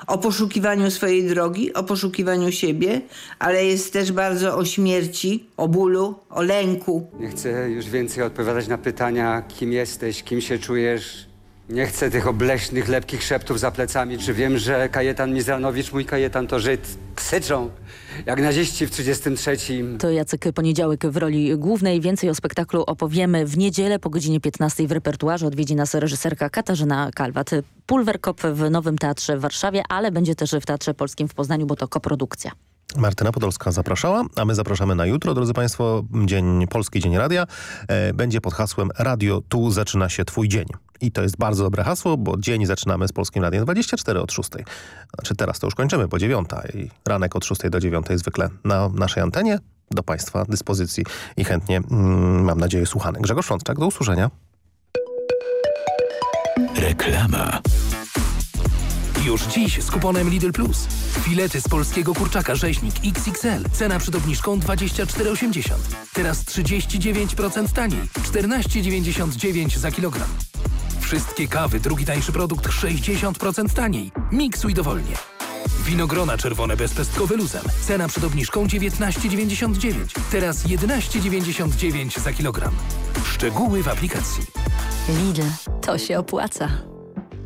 o poszukiwaniu swojej drogi, o poszukiwaniu siebie, ale jest też bardzo o śmierci, o bólu, o lęku. Nie chcę już więcej odpowiadać na pytania, kim jesteś, kim się czujesz. Nie chcę tych obleśnych, lepkich szeptów za plecami. Czy wiem, że Kajetan Mizranowicz, mój Kajetan to Żyd, ksyczą jak naziści w 33. To Jacek Poniedziałek w roli głównej. Więcej o spektaklu opowiemy w niedzielę po godzinie 15 w repertuarze. Odwiedzi nas reżyserka Katarzyna Kalwat. Pulwerkop w Nowym Teatrze w Warszawie, ale będzie też w Teatrze Polskim w Poznaniu, bo to koprodukcja. Martyna Podolska zapraszała, a my zapraszamy na jutro, drodzy Państwo, dzień Polski Dzień Radia. E, będzie pod hasłem Radio Tu zaczyna się Twój dzień. I to jest bardzo dobre hasło, bo dzień zaczynamy z Polskim Radiem 24 od 6. Znaczy teraz to już kończymy po 9 i ranek od 6 do 9 zwykle na naszej antenie do Państwa dyspozycji i chętnie, mm, mam nadzieję, słuchany. Grzegorz Frontczak, do usłyszenia. Reklama. Już dziś z kuponem Lidl Plus. Filety z polskiego kurczaka rzeźnik XXL. Cena przed obniżką 24,80. Teraz 39% taniej. 14,99 za kilogram. Wszystkie kawy, drugi tańszy produkt 60% taniej. Miksuj dowolnie. Winogrona czerwone bezpestkowe luzem. Cena przed obniżką 19,99. Teraz 11,99 za kilogram. Szczegóły w aplikacji. Lidl. To się opłaca.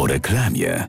Po reklamie.